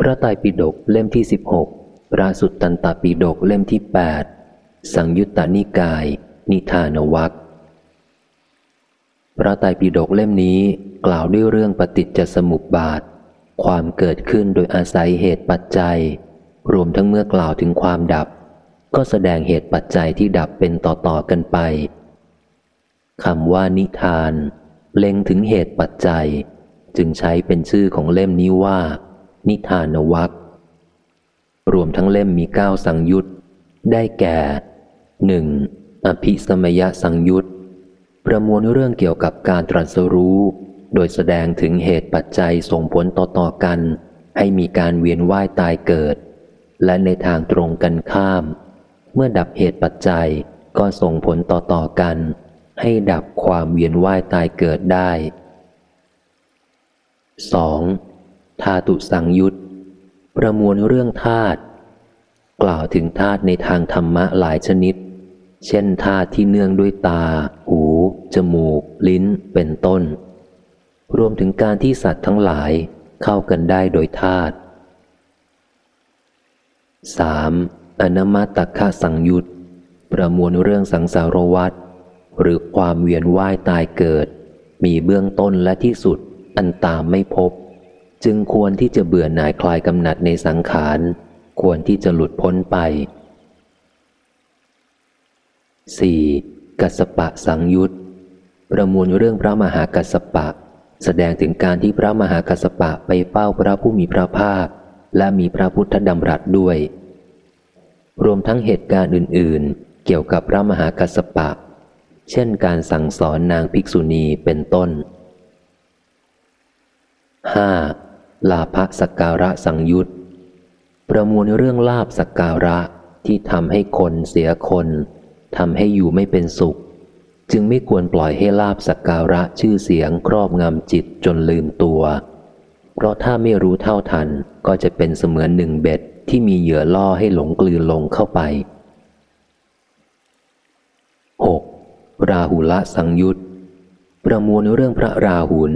พระไตรปิฎกเล่มที่สิบหกพระสุตตันตปิฎกเล่มที่แปดสังยุตตานิกาย นิทานวัคพระไตรปิฎกเล่มนี้กล่าวด้วยเรื่องปฏิจจสมุปบาท ความเกิดขึ้นโดยอาศัยเหตุปัจจัย รวมทั้งเมื่อกล่าวถึงความดับ ก็แสดงเหตุปัจจัยที่ดับเป็นต่อๆกันไปคำว่านิทาน เล็งถึงเหตุปัจจัย จึงใช้เป็นชื่อของเล่มนี้ว่า นิทานวัครวมทั้งเล่มมีเก้าสังยุตได้แก่หนึ่งอภิสมยสังยุตประมวลเรื่องเกี่ยวกับการตรัสรู้ โดยแสดงถึงเหตุปัจจัยส่งผลต่อๆกัน ให้มีการเวียนว่ายตายเกิด และในทางตรงกันข้าม เมื่อดับเหตุปัจจัยก็ส่งผลต่อๆกัน ให้ดับความเวียนว่ายตายเกิดได้ 2. ธาตุสังยุตประมวลเรื่องธาตุกล่าวถึงธาตุในทางธรรมะหลายชนิด เช่นธาตุที่เนื่องด้วยตา หู จมูก ลิ้น เป็นต้น รวมถึงการที่สัตว์ทั้งหลายเข้ากันได้โดยธาตุ 3. อนมาตตคาสังยุตประมวลเรื่องสังสารวัฏหรือความเวียนว่ายตายเกิด มีเบื้องต้นและที่สุดอันตามไม่พบ จึงควรที่จะเบื่อหน่ายคลายกำหนัดในสังขาร ควรที่จะหลุดพ้นไป 4. กัสปะสังยุตประมวลเรื่องพระมหากัสปะ แสดงถึงการที่พระมหากัสปะไปเฝ้าพระผู้มีพระภาค และมีพระพุทธดำรัสด้วย รวมทั้งเหตุการณ์อื่น ๆ เกี่ยวกับพระมหากัสปะ เช่นการสั่งสอนนางภิกษุณีเป็นต้น 5. ลาภสักการะสังยุตประมวลเรื่องลาบสักการะที่ทำให้คนเสียคนทำให้อยู่ไม่เป็นสุข จึงไม่ควรปล่อยให้ลาบสักการะชื่อเสียงครอบงำจิตจนลืมตัว เพราะถ้าไม่รู้เท่าทันก็จะเป็นเสมือนหนึ่งเบ็ดที่มีเหยื่อล่อให้หลงกลืนลงเข้าไป 6. ราหุละสังยุตประมวลเรื่องพระราหุล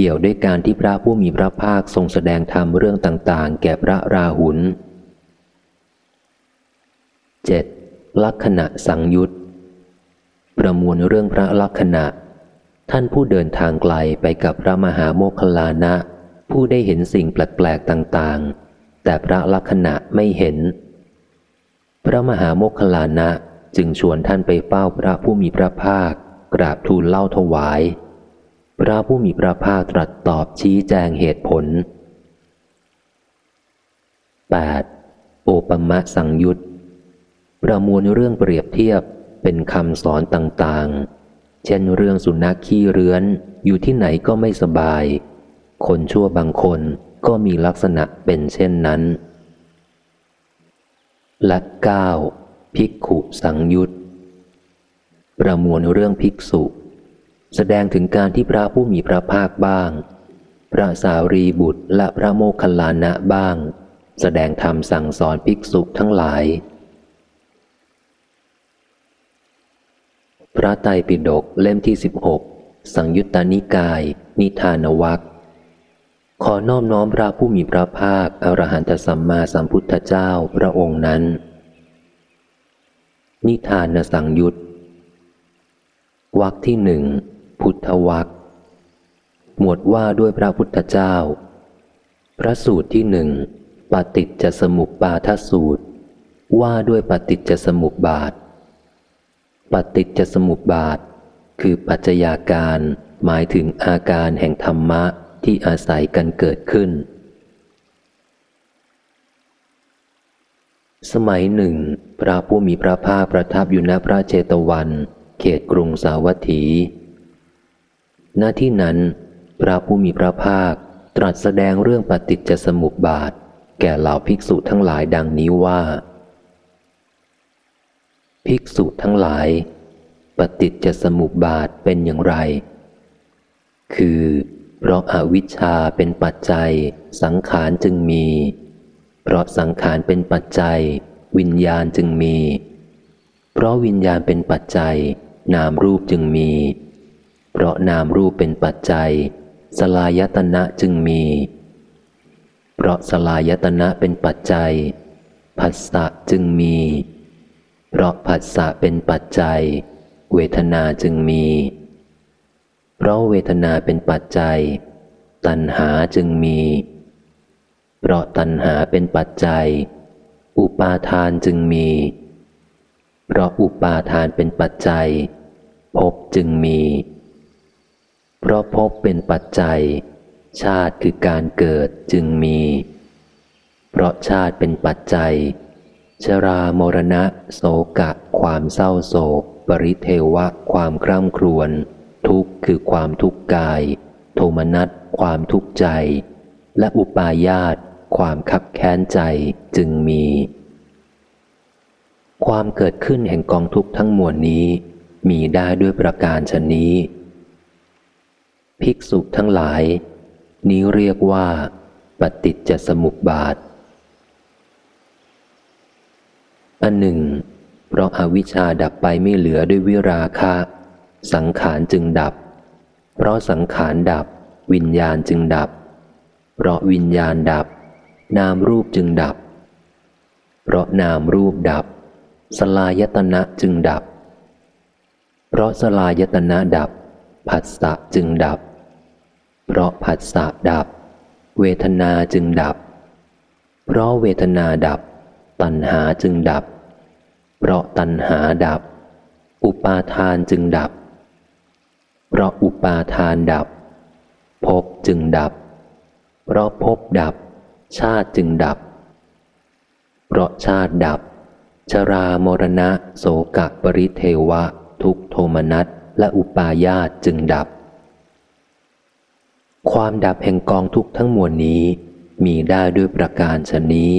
เกี่ยวด้วยการที่พระผู้มีพระภาคทรงแสดงธรรมเรื่องต่างๆ แก่พระราหุล 7. ลักษณะสังยุตประมวลเรื่องพระลักษณะ ท่านผู้เดินทางไกลไปกับพระมหาโมคคลานะ ผู้ได้เห็นสิ่งแปลกๆต่างๆ แต่พระลักษณะไม่เห็น พระมหาโมคคลานะจึงชวนท่านไปเฝ้าพระผู้มีพระภาค กราบทูลเล่าถวาย พระผู้มีพระภาคตรัสตอบชี้แจงเหตุผล 8. โอปมะสังยุตประมวลเรื่องเปรียบเทียบเป็นคำสอนต่างๆ เช่นเรื่องสุนัขขี้เรื้อนอยู่ที่ไหนก็ไม่สบาย คนชั่วบางคนก็มีลักษณะเป็นเช่นนั้น และ 9. ภิกขุสังยุตประมวลเรื่องภิกษุ แสดงถึงการที่พระผู้มีพระภาคบ้าง พระสารีบุตรและพระโมคคัลลานะบ้าง แสดงธรรมสั่งสอนภิกษุทั้งหลาย พระไตรปิฎกเล่มที่สิบหกสังยุตตานิกาย นิทานวัคขอนอบน้อมพระผู้มีพระภาคอรหันตสัมมาสัมพุทธเจ้าพระองค์นั้น นิทานสังยุตวักที่หนึ่ง พุทธวักหมวดว่าด้วยพระพุทธเจ้า พระสูตรที่หนึ่งปฏิจจสมุปบาทสูตร ว่าด้วยปฏิจจสมุปบาท ปฏิจจสมุปบาท คือปัจจัยาการหมายถึงอาการแห่งธรรมะที่อาศัยกันเกิดขึ้น สมัยหนึ่ง พระผู้มีพระภาคประทับอยู่ณพระเจตวัน เขตกรุงสาวัตถี ณที่นั้น พระผู้มีพระภาคตรัสแสดงเรื่องปฏิจจสมุปบาท แก่เหล่าภิกษุทั้งหลายดังนี้ว่า ภิกษุทั้งหลาย ปฏิจจสมุปบาทเป็นอย่างไร คือเพราะอาวิชชาเป็นปัจจัย สังขารจึงมี เพราะสังขารเป็นปัจจัย วิญญาณจึงมี เพราะวิญญาณเป็นปัจจัย นามรูปจึงมี เพราะนามรูปเป็นปัจจัย สลายตนะจึงมี เพราะสลายตนะเป็นปัจจัย ผัสสะจึงมี เพราะผัสสะเป็นปัจจัย เวทนาจึงมี เพราะเวทนาเป็นปัจจัย ตัณหาจึงมี เพราะตัณหาเป็นปัจจัย อุปาทานจึงมี เพราะอุปาทานเป็นปัจจัยภพจึงมี เพราะภพเป็นปัจจัย ชาติคือการเกิดจึงมี เพราะชาติเป็นปัจจัย ชรามรณะโสกะ ความเศร้าโศก ปริเทวะ ความคร่ำครวญ ทุกข์คือความทุกข์กาย โทมนัส ความทุกข์ใจ และอุปาญาต ความขับแค้นใจจึงมี ความเกิดขึ้นแห่งกองทุกข์ทั้งมวลนี้ มีได้ด้วยประการชนนี้ ภิกษุทั้งหลาย นี้เรียกว่า ปฏิจจสมุปบาท อันหนึ่ง เพราะอาวิชชาดับไปไม่เหลือด้วยวิราคะ สังขารจึงดับ เพราะสังขารดับ วิญญาณจึงดับ เพราะวิญญาณดับ นามรูปจึงดับ เพราะนามรูปดับ สลายตนะจึงดับ เพราะสลายตนะดับผัสสะจึงดับ เพราะผัสสะดับ เวทนาจึงดับ เพราะเวทนาดับ ตัณหาจึงดับ เพราะตัณหาดับ อุปาทานจึงดับ เพราะอุปาทานดับภพจึงดับ เพราะภพดับ ชาติจึงดับ เพราะชาติดับ ชรามรณะโสกะปริเทวะ ทุกโทมนัสและอุปาญาตจึงดับ ความดับแห่งกองทุกทั้งมวลนี้ มีได้ด้วยประการชนนี้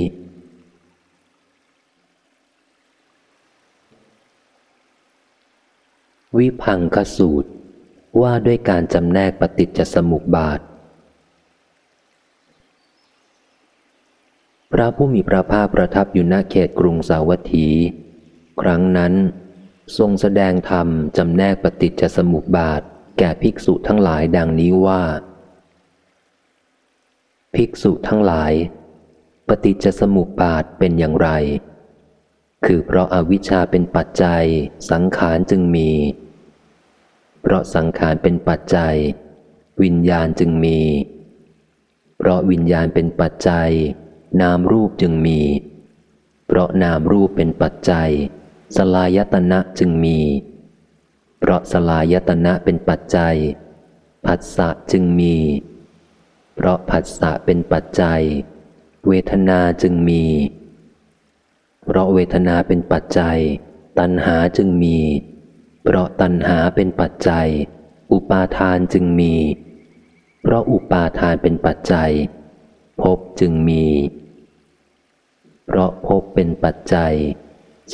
วิพังคสูตรว่าด้วยการจำแนกปฏิจจสมุปบาท พระผู้มีพระภาคประทับอยู่ณเขตกรุงสาวัตถี ครั้งนั้น ทรงแสดงธรรมจำแนกปฏิจจสมุปบาท แก่ภิกษุทั้งหลายดังนี้ว่า ภิกษุทั้งหลาย ปฏิจจสมุปบาทเป็นอย่างไร คือเพราะอาวิชชาเป็นปัจจัย สังขารจึงมี เพราะสังขารเป็นปัจจัย วิญญาณจึงมี เพราะวิญญาณเป็นปัจจัย นามรูปจึงมี เพราะนามรูปเป็นปัจจัย สลายตนะจึงมี เพราะสลายตนะเป็นปัจจัย ผัสสะจึงมี เพราะผัสสะเป็นปัจจัย เวทนาจึงมี เพราะเวทนาเป็นปัจจัย ตัณหาจึงมี เพราะตัณหาเป็นปัจจัย อุปาทานจึงมี เพราะอุปาทานเป็นปัจจัยภพจึงมี เพราะภพเป็นปัจจัย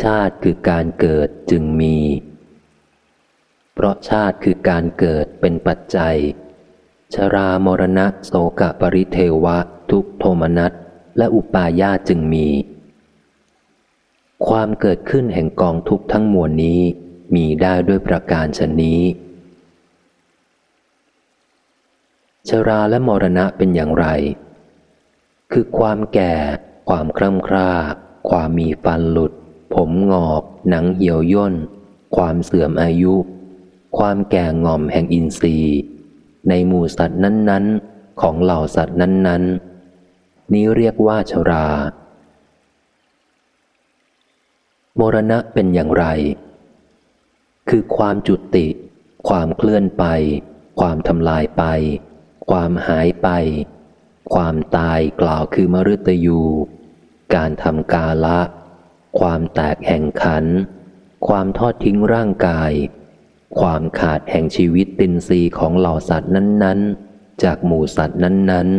ชาติคือการเกิดจึงมี เพราะชาติคือการเกิดเป็นปัจจัย ชรามรณะโสกะปริเทวะ ทุกโทมนัสและอุปาญาจึงมี ความเกิดขึ้นแห่งกองทุกทั้งมวลนี้มีได้ด้วยประการชนนี้ ชราและมรณะเป็นอย่างไร คือความแก่ ความคร่ำคร่า ความมีฟันหลุด ผมงอก หนังเหี่ยวย่น ความเสื่อมอายุ ความแก่ง่อมแห่งอินทรีย์ ในหมู่สัตว์นั้นๆ ของเหล่าสัตว์นั้นๆ นี้เรียกว่าชรา มรณะเป็นอย่างไร คือความจุติ ความเคลื่อนไป ความทำลายไป ความหายไป ความตายกล่าวคือมฤตยู การทำกาละ ความแตกแห่งขัน ความทอดทิ้งร่างกาย ความขาดแห่งชีวิตตินรีของเหล่าสัตว์นั้น ๆ จากหมู่สัตว์นั้น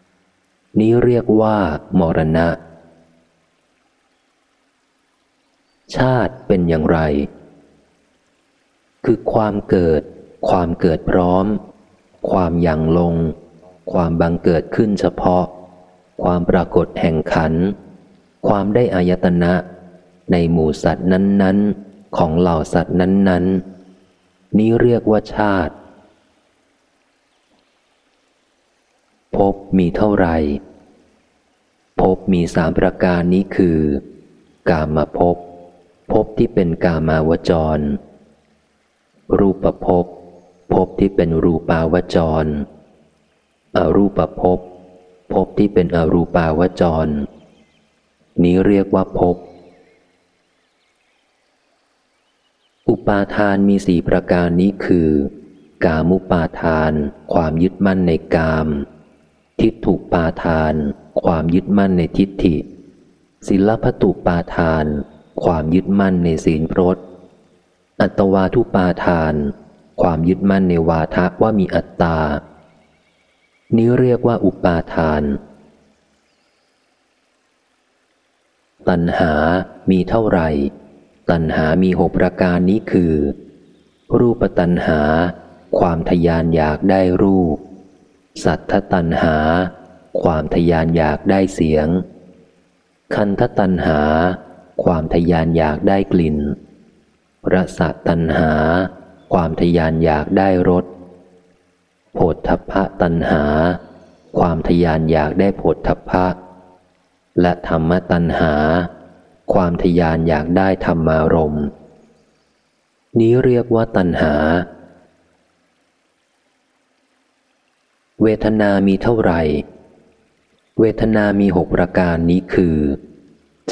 ๆ นี้เรียกว่ามรณะ ชาติเป็นอย่างไร คือความเกิด ความเกิดพร้อม ความยังลง ความบังเกิดขึ้นเฉพาะ ความปรากฏแห่งขัน ความได้อายตนะในหมู่สัตว์นั้น ๆ ของเหล่าสัตว์นั้น ๆ นี้เรียกว่าชาติ พบมีเท่าไหร่ภพมีสามประการนี้คือ กามาพภพบที่เป็นกามาวจร รูปภพภพที่เป็นรูปาวจร อรูปภพภพที่เป็นอรูปาวจร นี้เรียกว่าภพ อุปาทานมีสี่ประการนี้คือ กามุปาทาน ความยึดมั่นในกาม ทิฏฐุปาทาน ความยึดมั่นในทิฏฐิ ศิลปตุปาทาน ความยึดมั่นในศีลพรตอัตวาทุปาทาน ความยึดมั่นในวาทะว่ามีอัตตา นี้เรียกว่าอุปาทาน ตัณหามีเท่าไหร่ ตัณหามีหกประการนี้คือ รูปตัณหา ความทยานอยากได้รูป สัทธตัณหา ความทยานอยากได้เสียง คันธตัณหา ความทยานอยากได้กลิ่นรสตัณหา ความทยานอยากได้รสโผฏฐพะตัณหา ความทยานอยากได้โผฏฐพะ และธรรมตัณหา ความทยานอยากได้ธรรมารมณ์ นี้เรียกว่าตัณหา เวทนามีเท่าไหร่ เวทนามีหกประการนี้คือ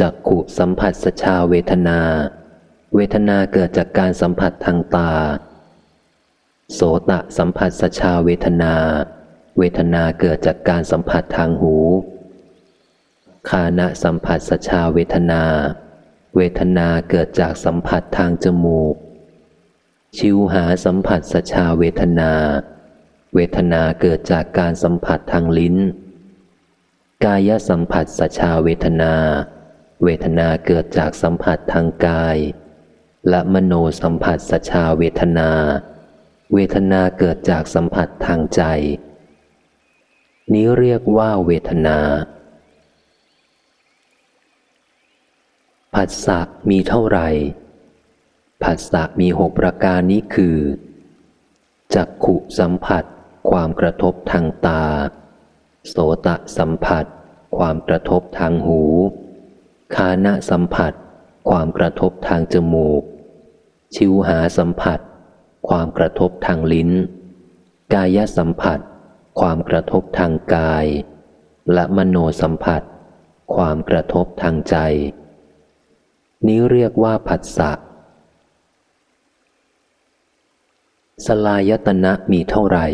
จักขุสัมผัสสชาเวทนา เวทนาเกิดจากการสัมผัสทางตา โสตะสัมผัสสชาเวทนา เวทนาเกิดจากการสัมผัสทางหู คานะสัมผัสสชาเวทนา เวทนาเกิดจากสัมผัสทางจมูก ชิวหาสัมผัสสชาเวทนา เวทนาเกิดจากการสัมผัสทางลิ้น กายสัมผัสสชาเวทนา เวทนาเกิดจากสัมผัสทางกาย และมโนสัมผัสสชาเวทนา เวทนาเกิดจากสัมผัสทางใจ นี้เรียกว่าเวทนา ผัสสะมีเท่าไหร่ ผัสสะมีหกประการนี้คือ จักขุสัมผัส ความกระทบทางตา โสตะสัมผัส ความกระทบทางหู คานะสัมผัส ความกระทบทางจมูก ชิวหาสัมผัส ความกระทบทางลิ้น กายสัมผัส ความกระทบทางกาย และมโนสัมผัส ความกระทบทางใจ นี้เรียกว่าผัสสะ สลายตนะมีเท่าไหร่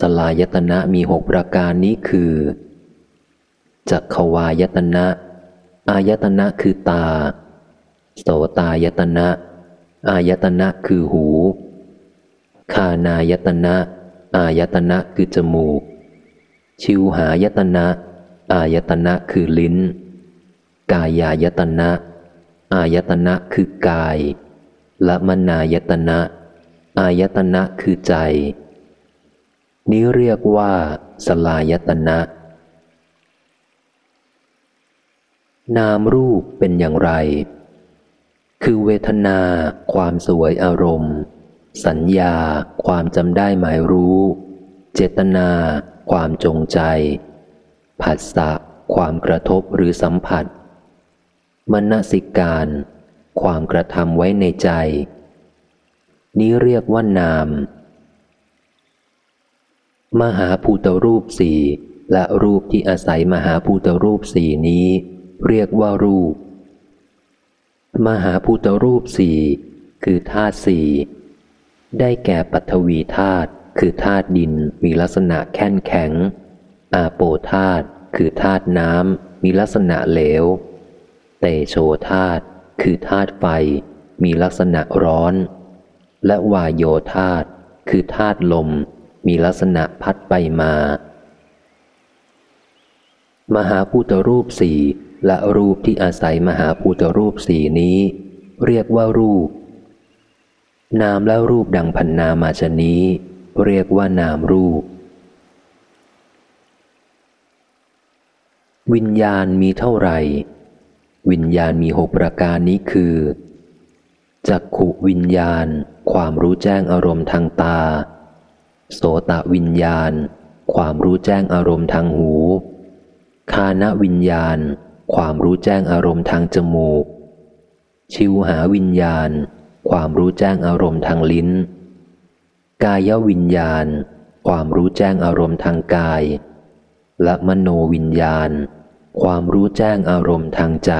สลายตนะมีหกประการนี้คือจักขวายตนะ อายตนะคือตา โสตายตนะ อายตนะคือหู คานายตนะ อายตนะคือจมูก ชิวหายตนะ อายตนะคือลิ้น กายายตนะ อายตนะคือกาย และมนายตนะ อายตนะคือใจ นี้เรียกว่าสลายตนะ นามรูปเป็นอย่างไร คือเวทนา ความสวยอารมณ์ สัญญา ความจำได้หมายรู้ เจตนา ความจงใจ ผัสสะความกระทบหรือสัมผัส มนสิการ ความกระทำไว้ในใจ นี้เรียกว่านาม มหาภูตรูปสี่และรูปที่อาศัยมหาภูตรูปสี่นี้ เรียกว่ารูป มหาภูตรูปสี่คือธาตุสี่ได้แก่ปัทวีธาตุคือธาตุดินมีลักษณะแข็งแข็ง อาโปธาตุคือธาตุน้ำมีลักษณะเหลว เตโชธาตคือธาตุไฟมีลักษณะร้อน และวายโยธาตคือธาตุลมมีลักษณะพัดไปมา มหาพุทธรูปสี่และรูปที่อาศัยมหาพุทธรูปสี่นี้ เรียกว่ารูป นามและรูปดังพันนามาชนี้ เรียกว่านามรูป วิญญาณมีเท่าไหร่ วิญญาณมีหกประการนี้คือจักขุวิญญาณ ความรู้แจ้งอารมณ์ทางตา โสตะวิญญาณ ความรู้แจ้งอารมณ์ทางหู คานวิญญาณ ความรู้แจ้งอารมณ์ทางจมูก ชิวหาวิญญาณ ความรู้แจ้งอารมณ์ทางลิ้น กายวิญญาณ ความรู้แจ้งอารมณ์ทางกาย และมโนวิญญาณ ความรู้แจ้งอารมณ์ทางใจ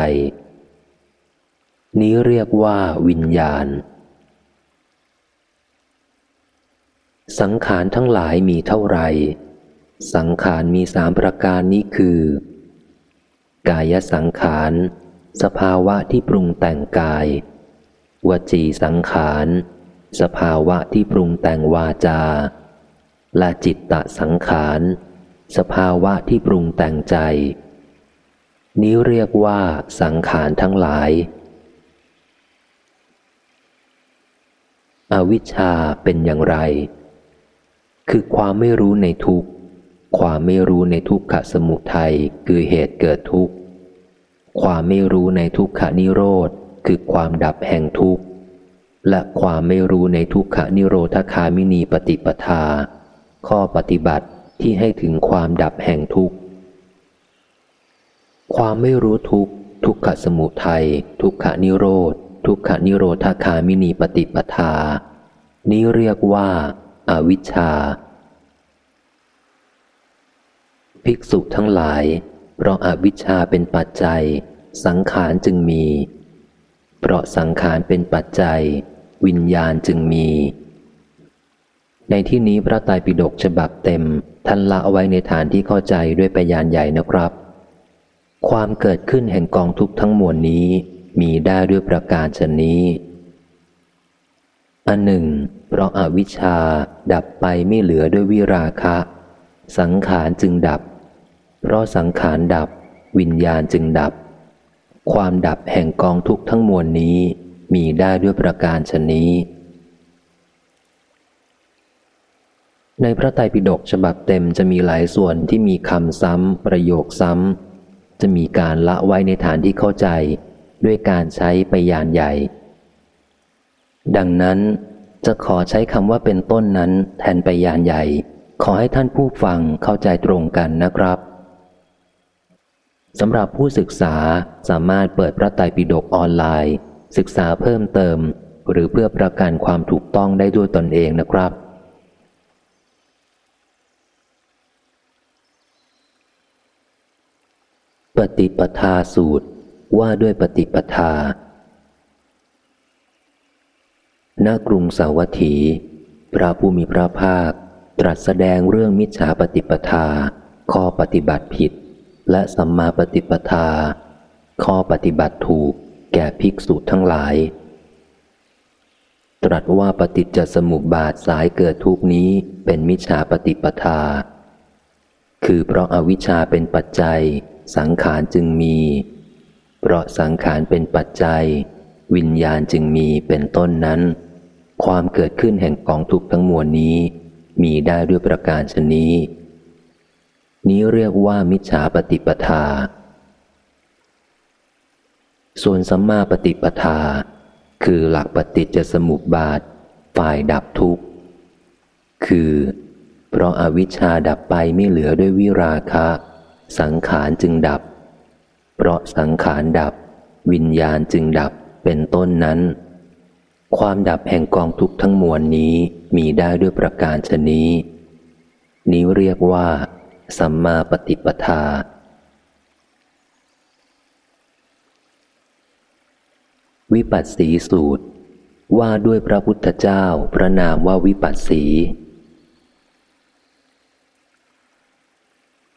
นี้เรียกว่าวิญญาณ สังขารทั้งหลายมีเท่าไหร่ สังขารมีสามประการนี้คือ กายสังขาร สภาวะที่ปรุงแต่งกาย วจีสังขาร สภาวะที่ปรุงแต่งวาจา และจิตตสังขาร สภาวะที่ปรุงแต่งใจ นี้เรียกว่าสังขารทั้งหลาย อวิชชาเป็นอย่างไร คือความไม่รู้ในทุกข์ความไม่รู้ในทุกขสมุทัยคือเหตุเกิดทุกข์ ความไม่รู้ในทุกขนิโรธ คือความดับแห่งทุกข์ และความไม่รู้ในทุกขนิโรธคามินีปฏิปทา ข้อปฏิบัติที่ให้ถึงความดับแห่งทุกข์ ความไม่รู้ทุกทุกขสมุทัยทุกขานิโรธ ทุกขานิโรธาคามินีปฏิปทา นี้เรียกว่าอาวิชชา ภิกษุทั้งหลาย เพราะอาวิชชาเป็นปัจจัย สังขารจึงมี เพราะสังขารเป็นปัจจัย วิญญาณจึงมี ในที่นี้พระไตรปิฎกฉบับเต็มท่านละเอาไว้ในฐานที่เข้าใจด้วยปยาใหญ่นะครับ ความเกิดขึ้นแห่งกองทุกทั้งมวลนี้มีได้ด้วยประการชนนี้ อันหนึ่ง เพราะอาวิชชาดับไปไม่เหลือด้วยวิราคะ สังขารจึงดับ เพราะสังขารดับ วิญญาณจึงดับ ความดับแห่งกองทุกทั้งมวลนี้มีได้ด้วยประการชนี้ ในพระไตรปิฎกฉบับเต็มจะมีหลายส่วนที่มีคำซ้ำประโยคซ้ำ จะมีการละไว้ในฐานที่เข้าใจ ด้วยการใช้ไปยานใหญ่ ดังนั้นจะขอใช้คำว่าเป็นต้นนั้นแทนไปยานใหญ่ ขอให้ท่านผู้ฟังเข้าใจตรงกันนะครับสำหรับผู้ศึกษาสามารถเปิดพระไตรปิฎกออนไลน์ ศึกษาเพิ่มเติม หรือเพื่อประกันความถูกต้องได้ด้วยตนเองนะครับ ปฏิปทาสูตรว่าด้วยปฏิปทา ณ กรุงสาวัตถี พระผู้มีพระภาค ตรัสแสดงเรื่องมิจฉาปฏิปทา ข้อปฏิบัติผิด และสัมมาปฏิปทา ข้อปฏิบัติถูก แก่ภิกษุทั้งหลาย ตรัสว่าปฏิจจสมุปบาทสายเกิดทุกนี้เป็นมิจฉาปฏิปทา คือเพราะอาวิชชาเป็นปัจจัย สังขารจึงมี เพราะสังขารเป็นปัจจัย วิญญาณจึงมีเป็นต้นนั้น ความเกิดขึ้นแห่งกองทุกทั้งมวลนี้ มีได้ด้วยประการชนี้ นี้เรียกว่ามิจฉาปฏิปทา ส่วนสัมมาปฏิปทา คือหลักปฏิจจสมุปบาท ฝ่ายดับทุกข์ คือ เพราะอาวิชชาดับไปไม่เหลือด้วยวิราคะ สังขารจึงดับ เพราะสังขารดับ วิญญาณจึงดับเป็นต้นนั้น ความดับแห่งกองทุกข์ทั้งมวลนี้มีได้ด้วยประการชนี้ นี้เรียกว่า สัมมาปฏิปทาวิปัสสีสูตร ว่าด้วยพระพุทธเจ้าพระนามว่าวิปัสสี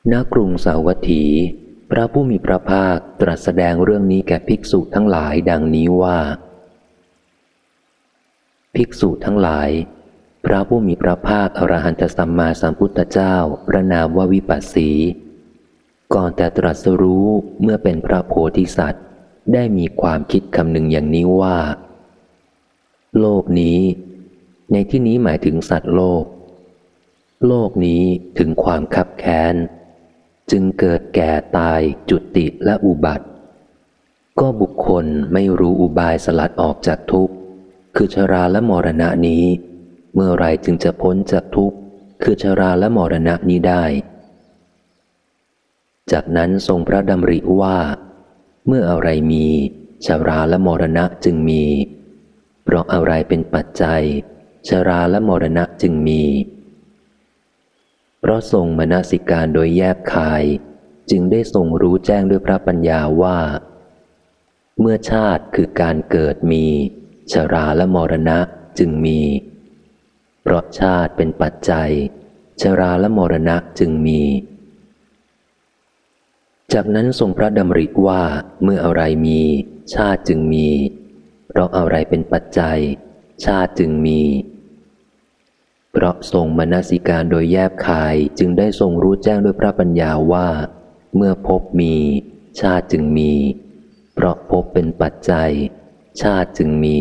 ณกรุงสาวัตถี พระผู้มีพระภาคตรัสแสดงเรื่องนี้แก่ภิกษุทั้งหลายดังนี้ว่า ภิกษุทั้งหลาย พระผู้มีพระภาคอรหันตสัมมาสัมพุทธเจ้าพระนามว่าวิปัสสี ก่อนแต่ตรัสรู้เมื่อเป็นพระโพธิสัตว์ ได้มีความคิดคำหนึ่งอย่างนี้ว่า โลกนี้ ในที่นี้หมายถึงสัตว์โลก โลกนี้ถึงความคับแค้น จึงเกิดแก่ตายจุติและอุบัติ ก็บุคคลไม่รู้อุบายสลัดออกจากทุกข์ คือชราและมรณะนี้ เมื่อไรจึงจะพ้นจากทุกข์ คือชราและมรณะนี้ได้ จากนั้นทรงพระดำริว่า เมื่ออะไรมีชราและมรณะจึงมี เพราะอะไรเป็นปัจจัย ชราและมรณะจึงมี เพราะทรงมนสิการโดยแยบคาย จึงได้ทรงรู้แจ้งด้วยพระปัญญาว่า เมื่อชาติคือการเกิดมี ชราและมรณะจึงมี เพราะชาติเป็นปัจจัย ชราและมรณะจึงมี จากนั้นทรงพระดำริว่าเมื่ออะไรมี ชาติจึงมี เพราะอะไรเป็นปัจจัย ชาติจึงมี เพราะทรงมนสิการโดยแยบคายจึงได้ทรงรู้แจ้งด้วยพระปัญญาว่า เมื่อพบมี ชาติจึงมี เพราะพบเป็นปัจจัย ชาติจึงมี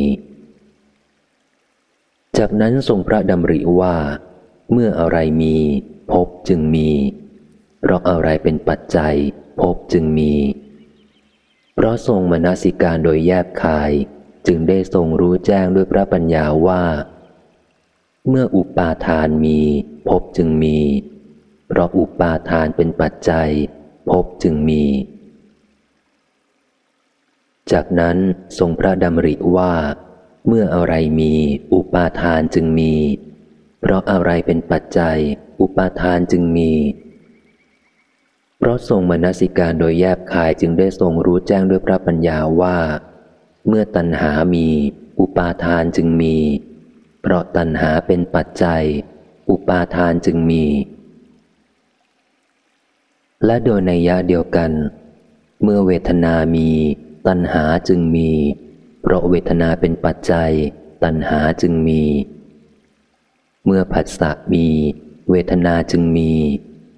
จากนั้นทรงพระดำริว่า เมื่ออะไรมีพบจึงมี เพราะอะไรเป็นปัจจัยภพจึงมี เพราะทรงมนสิการโดยแยบคาย จึงได้ทรงรู้แจ้งด้วยพระปัญญาว่า เมื่ออุปาทานมีภพจึงมี เพราะอุปาทานเป็นปัจจัยภพจึงมี จากนั้นทรงพระดำริว่า เมื่ออะไรมีอุปาทานจึงมี เพราะอะไรเป็นปัจจัย อุปาทานจึงมี เพราะทรงมนสิการโดยแยบคายจึงได้ทรงรู้แจ้งด้วยพระปัญญาว่า เมื่อตัณหามี อุปาทานจึงมี เพราะตัณหาเป็นปัจจัย อุปาทานจึงมี และโดยในยะเดียวกัน เมื่อเวทนามี ตัณหาจึงมี เพราะเวทนาเป็นปัจจัย ตัณหาจึงมี เมื่อผัสสะมี เวทนาจึงมี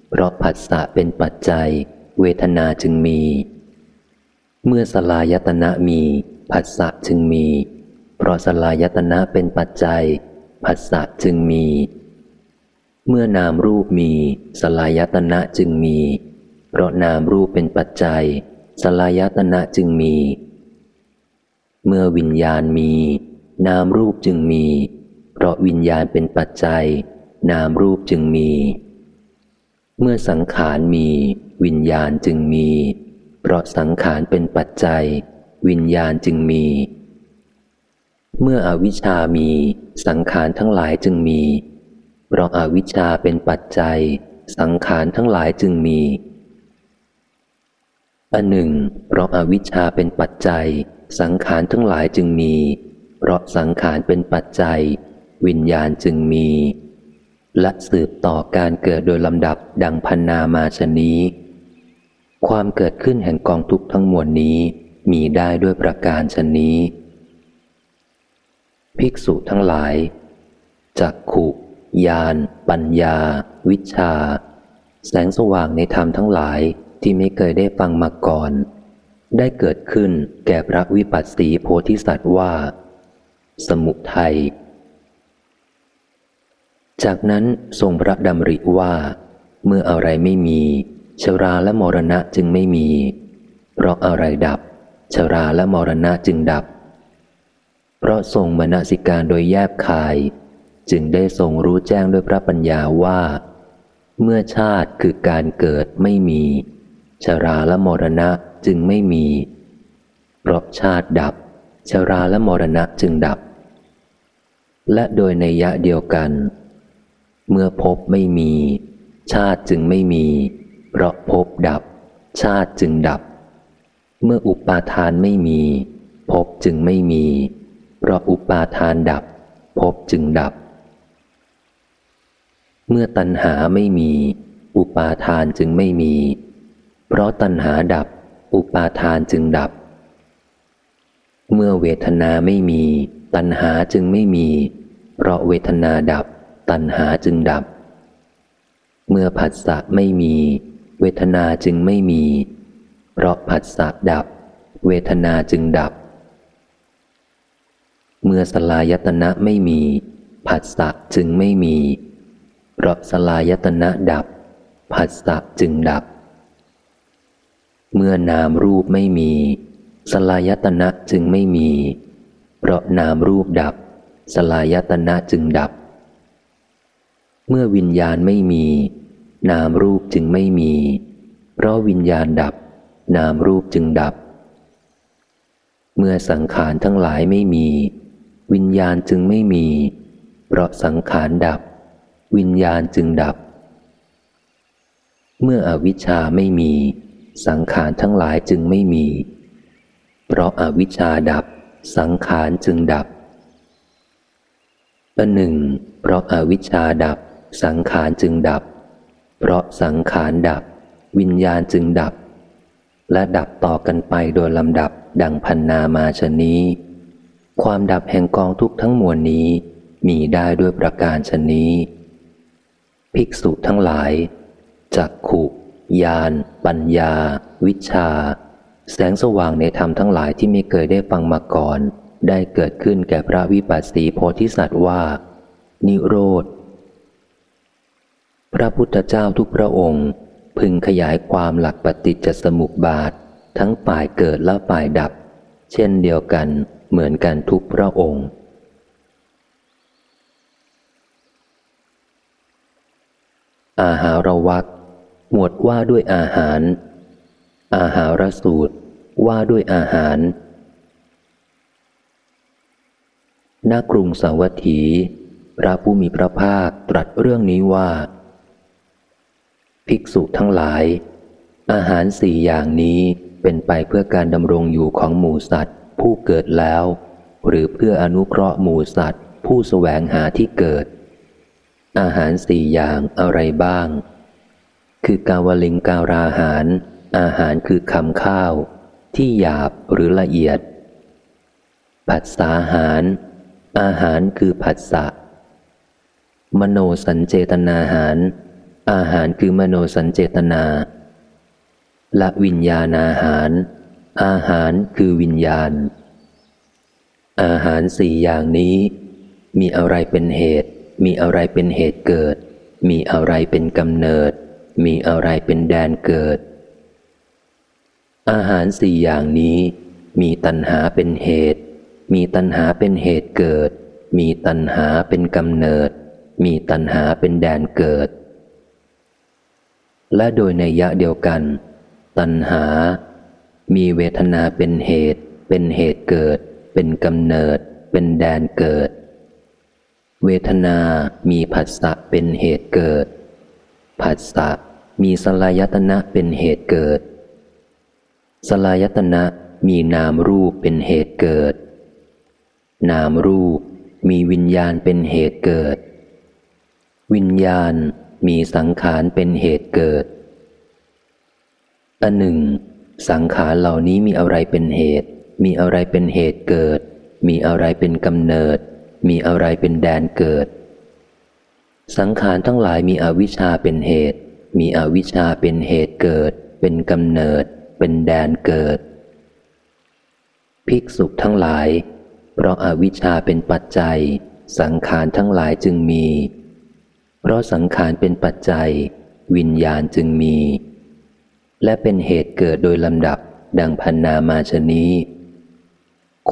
เพราะผัสสะเป็นปัจจัย เวทนาจึงมี เมื่อสลายตนะมี ผัสสะจึงมีเพราะสลายตนะเป็นปัจจัยผัสสะจึงมี เมื่อนามรูปมี สลายตนะจึงมี เพราะนามรูปเป็นปัจจัย สลายตนะจึงมี เมื่อวิญญาณมี นามรูปจึงมี เพราะวิญญาณเป็นปัจจัย นามรูปจึงมี เมื่อสังขารมี วิญญาณจึงมี เพราะสังขารเป็นปัจจัย วิญญาณจึงมี เมื่ออวิชามี สังขารทั้งหลายจึงมี เพราะอาวิชชาเป็นปัจจัย สังขารทั้งหลายจึงมีอันหนึ่ง เพราะอาวิชชาเป็นปัจจัย สังขารทั้งหลายจึงมี เพราะสังขารเป็นปัจจัย วิญญาณจึงมี และสืบต่อการเกิดโดยลำดับดังพันนามาชนี้ ความเกิดขึ้นแห่งกองทุกทั้งมวลนี้มีได้ด้วยประการชนนี้ ภิกษุทั้งหลายจักขุยานปัญญา วิชา แสงสว่างในธรรมทั้งหลายที่ไม่เคยได้ฟังมาก่อน ได้เกิดขึ้นแก่พระวิปัสสีโพธิสัตว์ว่า สมุทัยจากนั้นทรงพระดำริว่า เมื่ออะไรไม่มี ชราและมรณะจึงไม่มี เพราะอะไรดับ ชราและมรณะจึงดับ เพราะทรงมณสิการโดยแยบคาย จึงได้ทรงรู้แจ้งด้วยพระปัญญาว่า เมื่อชาติคือการเกิดไม่มี ชราและมรณะจึงไม่มี เพราะชาติดับ ชราและมรณะจึงดับ และโดยในยะเดียวกัน เมื่อพบไม่มี ชาติจึงไม่มี เพราะพบดับ ชาติจึงดับ เมื่ออุปาทานไม่มี พบจึงไม่มี เพราะอุปาทานดับพบจึงดับ เมื่อตัณหาไม่มี อุปาทานจึงไม่มี เพราะตัณหาดับ อุปาทานจึงดับ เมื่อเวทนาไม่มี ตัณหาจึงไม่มี เพราะเวทนาดับ ตัณหาจึงดับ เมื่อผัสสะไม่มี เวทนาจึงไม่มี เพราะผัสสะดับ เวทนาจึงดับ เมื่อสลายตนะไม่มี ผัสสะจึงไม่มี เพราะสลายตนะดับ ผัสสะจึงดับ เมื่อนามรูปไม่มี สลายตนะจึงไม่มี เพราะนามรูปดับ สลายตนะจึงดับ เมื่อวิญญาณไม่มี นามรูปจึงไม่มี เพราะวิญญาณดับ นามรูปจึงดับ เมื่อสังขารทั้งหลายไม่มี วิญญาณจึงไม่มี เพราะสังขารดับ วิญญาณจึงดับ เมื่ออวิชชาไม่มี สังขารทั้งหลายจึงไม่มี เพราะอาวิชชาดับ สังขารจึงดับอันหนึ่ง เพราะอาวิชชาดับ สังขารจึงดับ เพราะสังขารดับ วิญญาณจึงดับ และดับต่อกันไปโดยลำดับดังพันนามาชนี้ ความดับแห่งกองทุกทั้งมวลนี้ มีได้ด้วยประการชนนี้ ภิกษุทั้งหลาย จักขุยานปัญญา วิชา แสงสว่างในธรรมทั้งหลายที่ไม่เคยได้ฟังมาก่อน ได้เกิดขึ้นแก่พระวิปัสสีโพธิสัตว์ว่า นิโรธ พระพุทธเจ้าทุกพระองค์ พึงขยายความหลักปฏิจจสมุปบาท ทั้งฝ่ายเกิดและฝ่ายดับ เช่นเดียวกัน เหมือนกันทุกพระองค์ อาหารวักหมวดว่าด้วยอาหาร อาหารสูตรว่าด้วยอาหารณกรุงสาวัตถี พระผู้มีพระภาคตรัสเรื่องนี้ว่า ภิกษุทั้งหลาย อาหารสี่อย่างนี้เป็นไปเพื่อการดำรงอยู่ของหมูสัตว์ ผู้เกิดแล้ว หรือเพื่ออนุเคราะห์หมูสัตว์ ผู้สแสวงหาที่เกิด อาหารสี่อย่างอะไรบ้าง คือกาวลิงการาหาร อาหารคือคำข้าว ที่หยาบหรือละเอียดปัสสาหาร อาหารคือผัสสะมโนสัญเจตนาหาร อาหารคือมโนสัญเจตนา และวิญญาณอาหาร อาหารคือวิญญาณ อาหารสี่อย่างนี้ มีอะไรเป็นเหตุ มีอะไรเป็นเหตุเกิด มีอะไรเป็นกำเนิด มีอะไรเป็นแดนเกิด อาหารสี่อย่างนี้ มีตัณหาเป็นเหตุ มีตัณหาเป็นเหตุเกิด มีตัณหาเป็นกำเนิด มีตัณหาเป็นแดนเกิด และโดยในยะเดียวกัน ตัณหา มีเวทนาเป็นเหตุ เป็นเหตุเกิด เป็นกำเนิด เป็นแดนเกิด เวทนามีผัสสะเป็นเหตุเกิด ผัสสะมีสลายตนะเป็นเหตุเกิด สลายตนะมีนามรูปเป็นเหตุเกิด นามรูปมีวิญญาณเป็นเหตุเกิด วิญญาณมีสังขารเป็นเหตุเกิดอันหนึ่ง สังขารเหล่านี้มีอะไรเป็นเหตุ มีอะไรเป็นเหตุเกิด มีอะไรเป็นกำเนิด มีอะไรเป็นแดนเกิด สังขารทั้งหลายมีอวิชชาเป็นเหตุ มีอวิชชาเป็นเหตุเกิด เป็นกำเนิด เป็นแดนเกิด ภิกษุทั้งหลาย เพราะอาวิชชาเป็นปัจจัย สังขารทั้งหลายจึงมี เพราะสังขารเป็นปัจจัย วิญญาณจึงมี และเป็นเหตุเกิดโดยลำดับดังพันนามาชนี้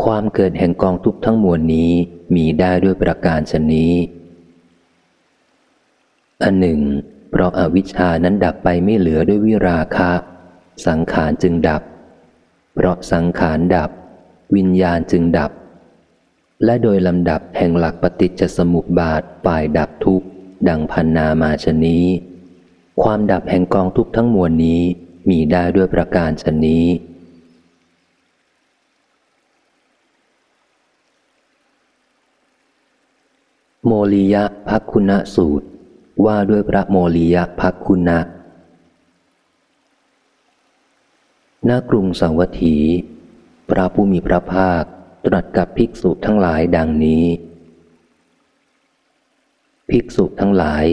ความเกิดแห่งกองทุกทั้งมวลนี้มีได้ด้วยประการชนี้ อันหนึ่ง เพราะอาวิชชานั้นดับไปไม่เหลือด้วยวิราคะ สังขารจึงดับ เพราะสังขารดับ วิญญาณจึงดับ และโดยลำดับแห่งหลักปฏิจจสมุปบาทฝ่ายดับทุกดังพันนามาชนี้ ความดับแห่งกองทุกทั้งมวลนี้ มีได้ด้วยประการชนนี้ โมลียะพักคุณสูตร ว่าด้วยพระโมลียะพักคุณะณกรุงสังวัตถี พระผู้มีพระภาคตรัสกับภิกษุทั้งหลายดังนี้ ภิกษุทั้งหลาย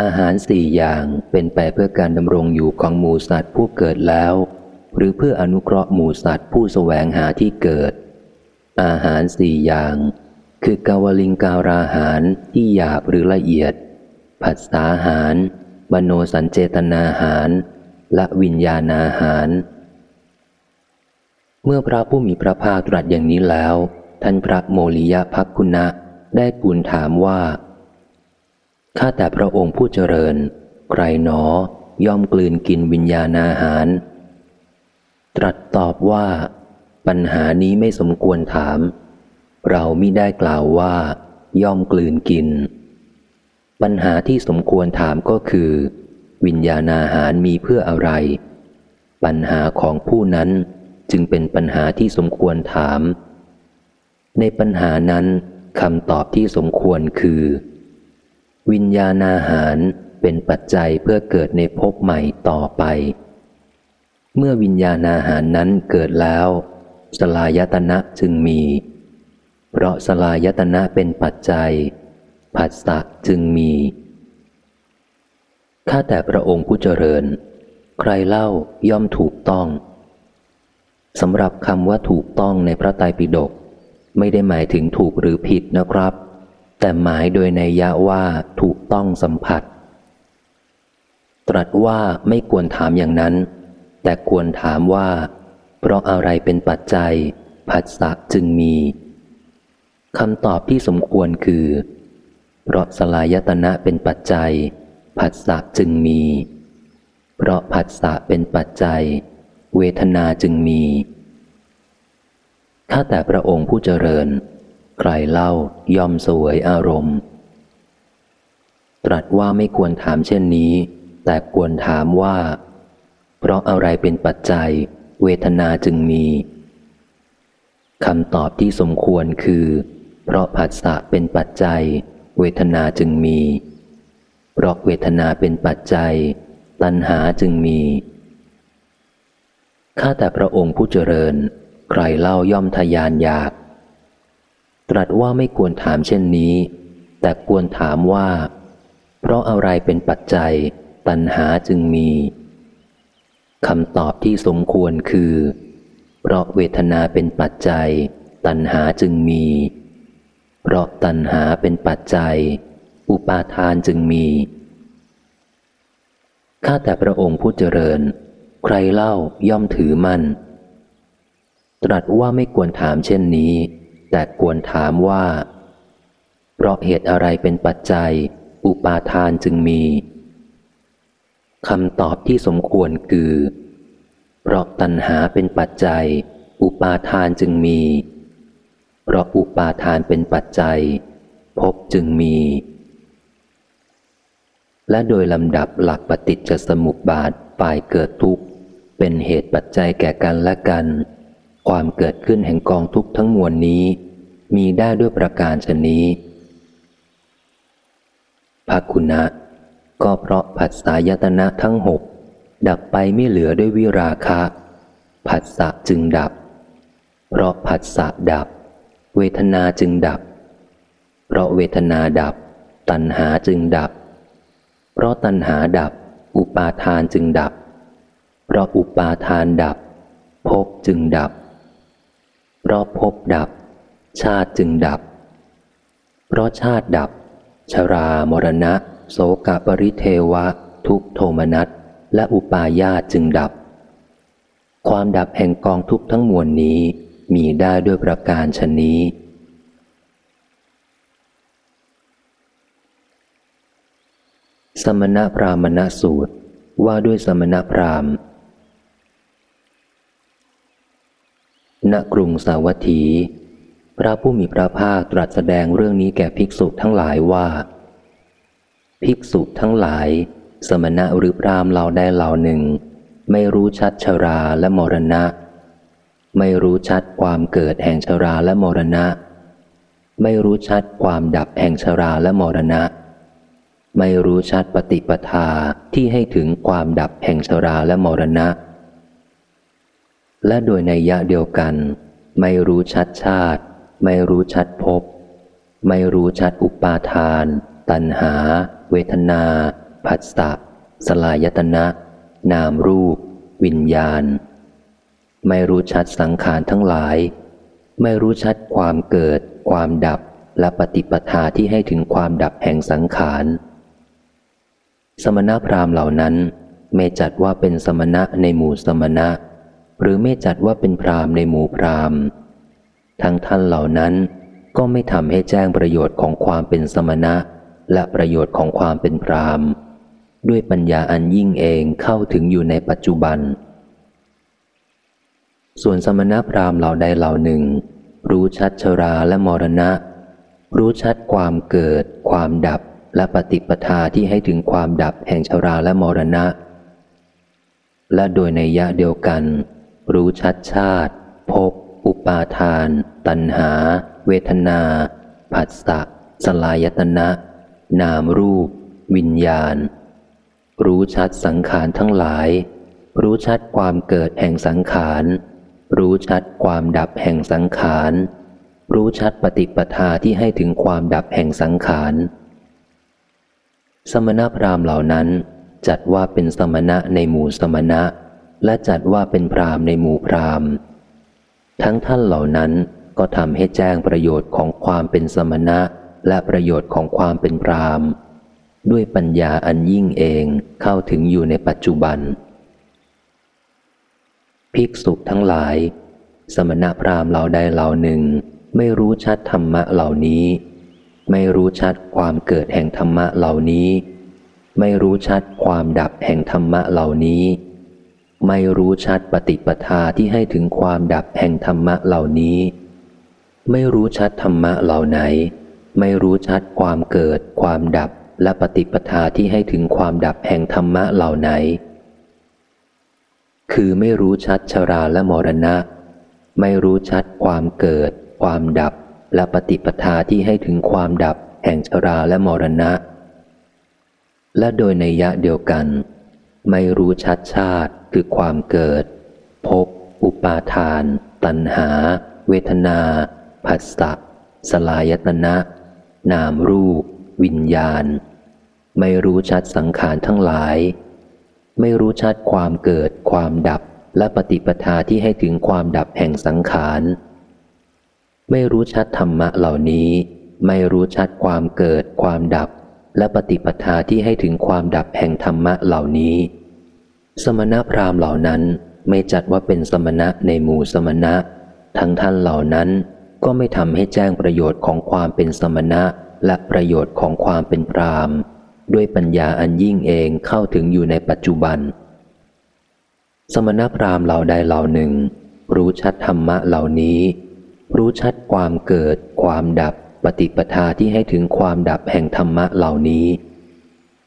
อาหารสี่อย่างเป็นไปเพื่อการดำรงอยู่ของหมูสัตว์ผู้เกิดแล้ว หรือเพื่ออนุเคราะห์หมูสัตว์ผู้สแสวงหาที่เกิด อาหารสี่อย่าง คือกาวลิงการาหารที่หยาบหรือละเอียด ผัสสาหารบโนสัญเจตนาหารและวิญญาณอาหาร เมื่อพระผู้มีพระภาคตรัสอย่างนี้แล้ว ท่านพระโมลียะพักคุณะได้ปูลถามว่า ข้าแต่พระองค์ผู้เจริญ ใครหนอย่อมกลืนกินวิญญาณอาหาร ตรัสตอบว่า ปัญหานี้ไม่สมควรถาม เรามิได้กล่าวว่า ย่อมกลืนกิน ปัญหาที่สมควรถามก็คือ วิญญาณอาหารมีเพื่ออะไร ปัญหาของผู้นั้นจึงเป็นปัญหาที่สมควรถาม ในปัญหานั้นคำตอบที่สมควรคือ วิญญาณอาหารเป็นปัจจัยเพื่อเกิดในภพใหม่ต่อไป เมื่อวิญญาณอาหารนั้นเกิดแล้ว สลายตนะจึงมี เพราะสลายตนะเป็นปัจจัย ผัสสะจึงมี ข้าแต่พระองค์ผู้เจริญ ใครเล่าย่อมถูกต้องสำหรับคำว่าถูกต้องในพระไตรปิฎกไม่ได้หมายถึงถูกหรือผิดนะครับ แต่หมายโดยในยะว่าถูกต้องสัมผัส ตรัสว่าไม่ควรถามอย่างนั้น แต่ควรถามว่า เพราะอะไรเป็นปัจจัย ผัสสะจึงมีคำตอบที่สมควรคือ เพราะสลายตนะเป็นปัจจัย ผัสสะจึงมี เพราะผัสสะเป็นปัจจัย เวทนาจึงมีข้าแต่พระองค์ผู้เจริญ ใครเล่าย่อมสวยอารมณ์ ตรัสว่าไม่ควรถามเช่นนี้ แต่ควรถามว่า เพราะอะไรเป็นปัจจัย เวทนาจึงมีคำตอบที่สมควรคือ เพราะผัสสะเป็นปัจจัย เวทนาจึงมี เพราะเวทนาเป็นปัจจัย ตัณหาจึงมีข้าแต่พระองค์ผู้เจริญ ใครเล่าย่อมทยานอยาก ตรัสว่าไม่ควรถามเช่นนี้ แต่ควรถามว่า เพราะอะไรเป็นปัจจัย ตัณหาจึงมีคำตอบที่สมควรคือ เพราะเวทนาเป็นปัจจัย ตัณหาจึงมี เพราะตัณหาเป็นปัจจัย อุปาทานจึงมีข้าแต่พระองค์ผู้เจริญ ใครเล่าย่อมถือมั่น ตรัสว่าไม่ควรถามเช่นนี้ แต่ควรถามว่า เพราะเหตุอะไรเป็นปัจจัย อุปาทานจึงมีคำตอบที่สมควรคือ เพราะตัณหาเป็นปัจจัย อุปาทานจึงมี เพราะอุปาทานเป็นปัจจัยพบจึงมี และโดยลำดับหลักปฏิจจสมุปบาทฝ่ายเกิดทุกข์ เป็นเหตุปัจจัยแก่กันและกัน ความเกิดขึ้นแห่งกองทุกข์ทั้งมวลนี้ มีได้ด้วยประการชนนี้ภาคุณะ ก็เพราะผัสสายตนะทั้งหกดับไปไม่เหลือด้วยวิราคะ ผัสสะจึงดับ เพราะผัสสะดับ เวทนาจึงดับ เพราะเวทนาดับ ตัณหาจึงดับ เพราะตัณหาดับ อุปาทานจึงดับ เพราะอุปาทานดับภพจึงดับเราะพบดับ ชาติจึงดับ เพราะชาติดับ ชรามรณะ โสกปริเทวะ ทุกโทมนัสและอุปาญาจึงดับ ความดับแห่งกองทุกทั้งมวลนี้มีได้ด้วยประการชนนี้ สมณพราหมณสูตรว่าด้วยสมณพราหมณ์ ณกรุงสาวัตถี พระผู้มีพระภาคตรัสแสดงเรื่องนี้แก่ภิกษุทั้งหลายว่า ภิกษุทั้งหลาย สมณะหรือพรามเราได้เหล่าหนึ่ง ไม่รู้ชัดชราและมรณะ ไม่รู้ชัดความเกิดแห่งชราและมรณะ ไม่รู้ชัดความดับแห่งชราและมรณะ ไม่รู้ชัดปฏิปทาที่ให้ถึงความดับแห่งชราและมรณะ และโดยในยะเดียวกัน ไม่รู้ชัดชาติ ไม่รู้ชัดภพไม่รู้ชัดอุปาทาน ตัณหา เวทนา ผัสสะสลายตนะ นามรูป วิญญาณ ไม่รู้ชัดสังขารทั้งหลาย ไม่รู้ชัดความเกิด ความดับและปฏิปทาที่ให้ถึงความดับแห่งสังขาร สมณพราหมณ์เหล่านั้นไม่จัดว่าเป็นสมณะในหมู่สมณะ หรือไม่จัดว่าเป็นพรามในหมู่พรามทั้งท่านเหล่านั้นก็ไม่ทำให้แจ้งประโยชน์ของความเป็นสมณะ และประโยชน์ของความเป็นพรามด้วยปัญญาอันยิ่งเองเข้าถึงอยู่ในปัจจุบัน ส่วนสมณพราหมณ์เหล่าใดเหล่าหนึ่ง รู้ชัดชราและมรณะ รู้ชัดความเกิด ความดับและปฏิปทาที่ให้ถึงความดับแห่งชราและมรณะ และโดยในยะเดียวกัน รู้ชัดชาติภพอุปาทาน ตัณหา เวทนา ผัสสะสลายตนะ นามรูป วิญญาณ รู้ชัดสังขารทั้งหลาย รู้ชัดความเกิดแห่งสังขาร รู้ชัดความดับแห่งสังขาร รู้ชัดปฏิปทาที่ให้ถึงความดับแห่งสังขาร สมณพราหมณ์เหล่านั้นจัดว่าเป็นสมณะในหมู่สมณะ และจัดว่าเป็นพรามในหมู่พรามทั้งท่านเหล่านั้นก็ทำให้แจ้งประโยชน์ของความเป็นสมณะ และประโยชน์ของความเป็นพรามด้วยปัญญาอันยิ่งเองเข้าถึงอยู่ในปัจจุบัน ภิกษุทั้งหลาย สมณพราหมณ์เหล่าใดเหล่าหนึ่ง ไม่รู้ชัดธรรมะเหล่านี้ ไม่รู้ชัดความเกิดแห่งธรรมะเหล่านี้ ไม่รู้ชัดความดับแห่งธรรมะเหล่านี้ ไม่รู้ชัดปฏิปทาที่ให้ถึงความดับแห่งธรรมะเหล่านี้ ไม่รู้ชัดธรรมะเหล่าไหน ไม่รู้ชัดความเกิด ความดับและปฏิปทาที่ให้ถึงความดับแห่งธรรมะเหล่าไหน คือไม่รู้ชัดชราและมรณะ ไม่รู้ชัดความเกิด ความดับ และปฏิปทาที่ให้ถึงความดับ แห่งชราและมรณะ และโดยในยะเดียวกัน ไม่รู้ชัดชาติคือความเกิดภพอุปาทาน ตัณหา เวทนาผัสสะสลายตนะนามรูป วิญญาณ ไม่รู้ชัดสังขารทั้งหลาย ไม่รู้ชัดความเกิด ความดับและปฏิปทาที่ให้ถึงความดับแห่งสังขาร ไม่รู้ชัดธรรมะเหล่านี้ ไม่รู้ชัดความเกิด ความดับ และปฏิปทาที่ให้ถึงความดับแห่งธรรมะเหล่านี้ สมณพราหมณ์เหล่านั้นไม่จัดว่าเป็นสมณะในหมู่สมณะ ทั้งท่านเหล่านั้นก็ไม่ทำให้แจ้งประโยชน์ของความเป็นสมณะและประโยชน์ของความเป็นพราหมด้วยปัญญาอันยิ่งเองเข้าถึงอยู่ในปัจจุบัน สมณพราหมณ์เหล่าใดเหล่าหนึ่ง รู้ชัดธรรมะเหล่านี้ รู้ชัดความเกิด ความดับ ปฏิปทาที่ให้ถึงความดับแห่งธรรมะเหล่านี้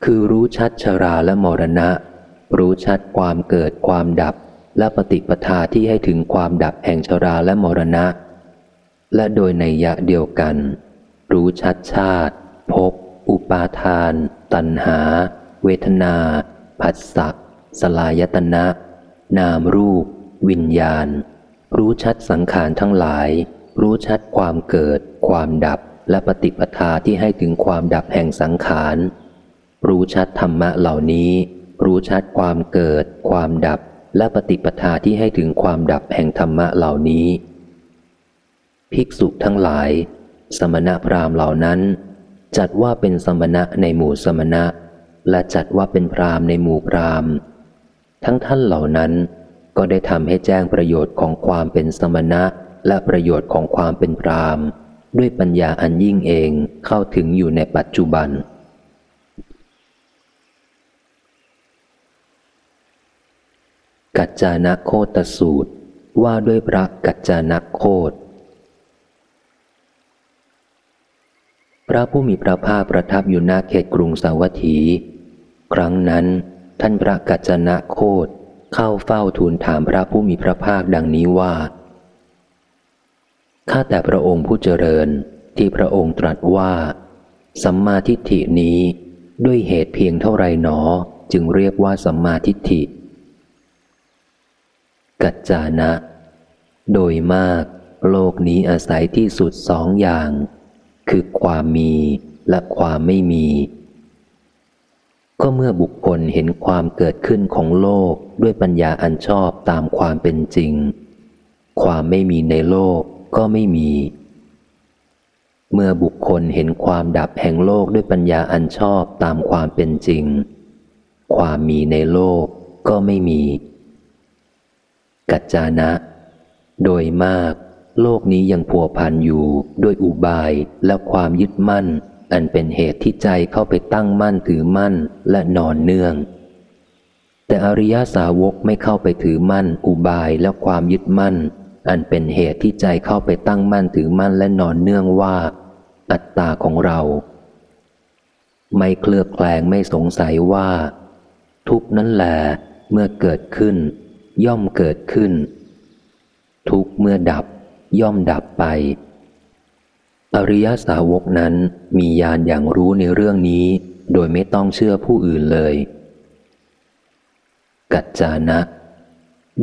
คือรู้ชัดชราและมรณะ รู้ชัดความเกิดความดับ และปฏิปทาที่ให้ถึงความดับแห่งชราและมรณะ และโดยในยะเดียวกัน รู้ชัดชาติภพอุปาทาน ตัณหา เวทนาผัสสะสลายตนะ นามรูป วิญญาณ รู้ชัดสังขารทั้งหลาย รู้ชัดความเกิด ความดับและปฏิปทาที่ให้ถึงความดับแห่งสังขาร รู้ชัดธรรมะเหล่านี้ รู้ชัดความเกิด ความดับและปฏิปทาที่ให้ถึงความดับแห่งธรรมะเหล่านี้ ภิกษุทั้งหลาย สมณะพราหมณ์เหล่านั้น จัดว่าเป็นสมณะในหมู่สมณะ และจัดว่าเป็นพราหมณ์ในหมู่พราหมณ์ ทั้งท่านเหล่านั้นก็ได้ทำให้แจ้งประโยชน์ของความเป็นสมณะ และประโยชน์ของความเป็นพรามด้วยปัญญาอันยิ่งเองเข้าถึงอยู่ในปัจจุบัน กัจจานะโคตสูตรว่าด้วยพระกัจจานะโคตพระผู้มีพระภาคประทับอยู่หน้าเขตกรุงสาวัตถี ครั้งนั้น ท่านพระกัจจนะโคดเข้าเฝ้าทูลถามพระผู้มีพระภาคดังนี้ว่า ข้าแต่พระองค์ผู้เจริญที่พระองค์ตรัสว่า สัมมาทิฏฐินี้ด้วยเหตุเพียงเท่าไรหนอ จึงเรียกว่าสัมมาทิฏฐิ กัจจานะ โดยมาก โลกนี้อาศัยที่สุดสองอย่าง คือความมีและความไม่มี ก็เมื่อบุคคลเห็นความเกิดขึ้นของโลกด้วยปัญญาอันชอบตามความเป็นจริง ความไม่มีในโลก ก็ไม่มี เมื่อบุคคลเห็นความดับแห่งโลกด้วยปัญญาอันชอบตามความเป็นจริง ความมีในโลกก็ไม่มี กัจจานะ โดยมาก โลกนี้ยังผัวพันอยู่ด้วยอุบายและความยึดมั่น อันเป็นเหตุที่ใจเข้าไปตั้งมั่นถือมั่นและนอนเนื่องแต่อริยสาวกไม่เข้าไปถือมั่นอุบายและความยึดมั่น อันเป็นเหตุที่ใจเข้าไปตั้งมั่นถือมั่นและนอนเนื่องว่า อัตตาของเรา ไม่เคลือบแคลงไม่สงสัยว่า ทุกนั้นแหละเมื่อเกิดขึ้น ย่อมเกิดขึ้น ทุกเมื่อดับ ย่อมดับไป อริยสาวกนั้นมีญาณอย่างรู้ในเรื่องนี้ โดยไม่ต้องเชื่อผู้อื่นเลย กัจจานะ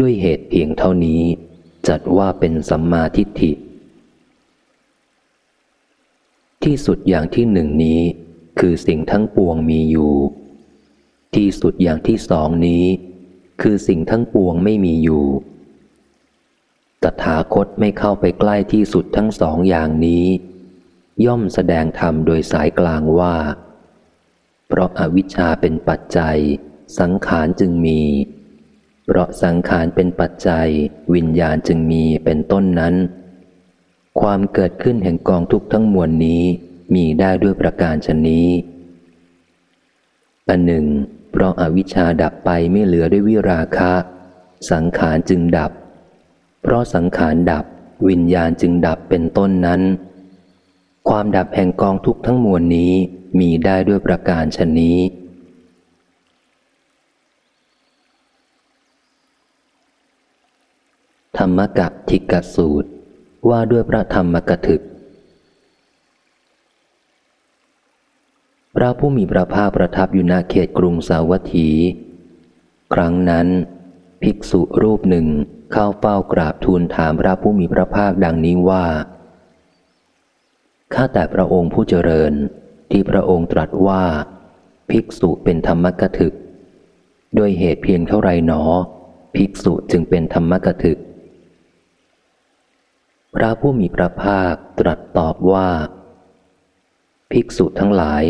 ด้วยเหตุเพียงเท่านี้ จัดว่าเป็นสัมมาทิฏฐิ ที่สุดอย่างที่หนึ่งนี้ คือสิ่งทั้งปวงมีอยู่ ที่สุดอย่างที่สองนี้ คือสิ่งทั้งปวงไม่มีอยู่ ตถาคตไม่เข้าไปใกล้ที่สุดทั้งสองอย่างนี้ ย่อมแสดงธรรมโดยสายกลางว่า เพราะอาวิชชาเป็นปัจจัย สังขารจึงมี เพราะสังขารเป็นปัจจัย วิญญาณจึงมีเป็นต้นนั้น ความเกิดขึ้นแห่งกองทุกทั้งมวลนี้มีได้ด้วยประการชนนี้อันหนึ่ง เพราะอาวิชชาดับไปไม่เหลือด้วยวิราคะ สังขารจึงดับ เพราะสังขารดับวิญญาณจึงดับเป็นต้นนั้น ความดับแห่งกองทุกทั้งมวลนี้มีได้ด้วยประการชนนี้ ธรรมกะทิกสูตร ว่าด้วยพระธรรมกถึก พระผู้มีพระภาคประทับอยู่ณเขตกรุงสาวัตถี ครั้งนั้น ภิกษุรูปหนึ่งเข้าเฝ้ากราบทูลถามพระผู้มีพระภาคดังนี้ว่า ข้าแต่พระองค์ผู้เจริญ ที่พระองค์ตรัสว่า ภิกษุเป็นธรรมกถึก ด้วยเหตุเพียงเท่าไรหนอ ภิกษุจึงเป็นธรรมกถึก พระผู้มีพระภาคตรัสตอบว่า ภิกษุทั้งหลาย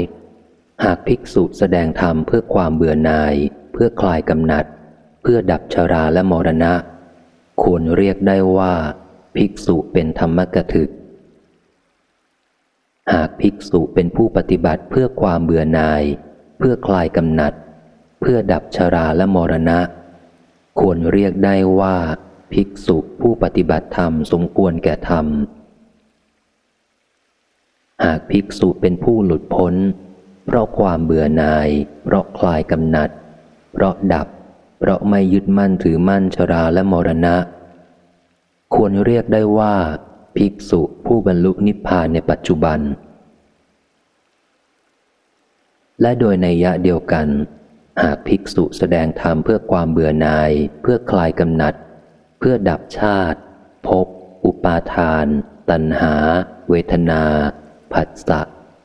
หากภิกษุแสดงธรรมเพื่อความเบื่อหน่าย เพื่อคลายกำหนัด เพื่อดับชาราและมรณะ ควรเรียกได้ว่า ภิกษุเป็นธรรมกถึก หากภิกษุเป็นผู้ปฏิบัติเพื่อความเบื่อหน่าย เพื่อคลายกำหนัด เพื่อดับชาราและมรณะ ควรเรียกได้ว่า ภิกษุผู้ปฏิบัติธรรมสมควรแก่ธรรม หากภิกษุเป็นผู้หลุดพ้น เพราะความเบื่อหน่าย เพราะคลายกำหนัด เพราะดับ เพราะไม่ยึดมั่นถือมั่นชราและมรณะ ควรเรียกได้ว่า ภิกษุผู้บรรลุนิพพานในปัจจุบัน และโดยในยะเดียวกัน หากภิกษุแสดงธรรมเพื่อความเบื่อหน่าย เพื่อคลายกำหนัด เพื่อดับชาติ ภพ อุปาทาน ตัณหา เวทนา ผัสสะ